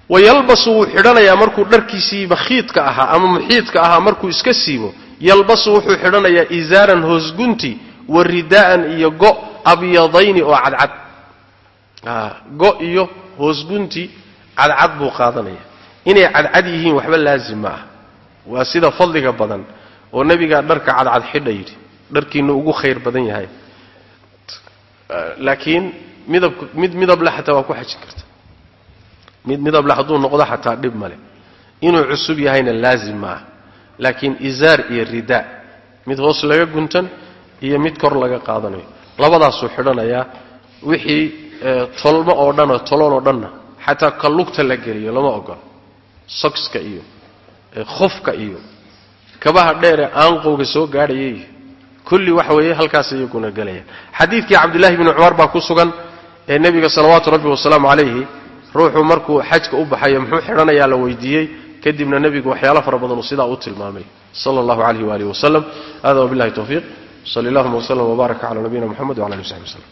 wayalbasu wuu xidhanayaa markuu dharkiisii makhiidka ahaa ama muxiidka ahaa markuu iska siibo yalbasu wuxuu xidhanayaa isaaran hoosgunti wa ridaa'an iyo go abyadayni oo cadcad. Go iyo hoosgunti cadcad buu qaadanaya. Inay cadcad yihiin waxba laazim ma ah waa sida fadliga badan oo nebigaa dharka cadcad xidha yidhi. Dharkiinu ugu khayr badan yahay laakiin midabka mid midable xataa waa ku xajin karta mid midable hadduu noqdo xataa dhib male inuu cusub yahayna laazim ma ah laakiin izaar iyo ridaa mid hoos laga guntan iyo mid kor laga qaadanayo labadaasuu xidhanayaa wixii tolmo oo dhanoo toloon oo dhanna xataa ka lugta la geliyo lama ogola sokska iyo khofka iyo kabaha dheeree aanqowga soo gaadhaya iyo kulli waxa weeye halkaas iyaguna gelayaan xadiidkii cabdillahi bni cumar baa ku sugan ee nebiga salawaatu rabbi wasalaamu calayhi ruuxuu markuu xajka u baxayo muxuu xidhanayaa la weydiiyey kadibna nebigu waxyaalo fara badan uu sidaa u tilmaamay. Sala allahu calayh waalihi wasalam hada wabillahi towfiiq sali allahuma wslm wbaaraka cala nabiyina mxamed wala ali w saxbi wslem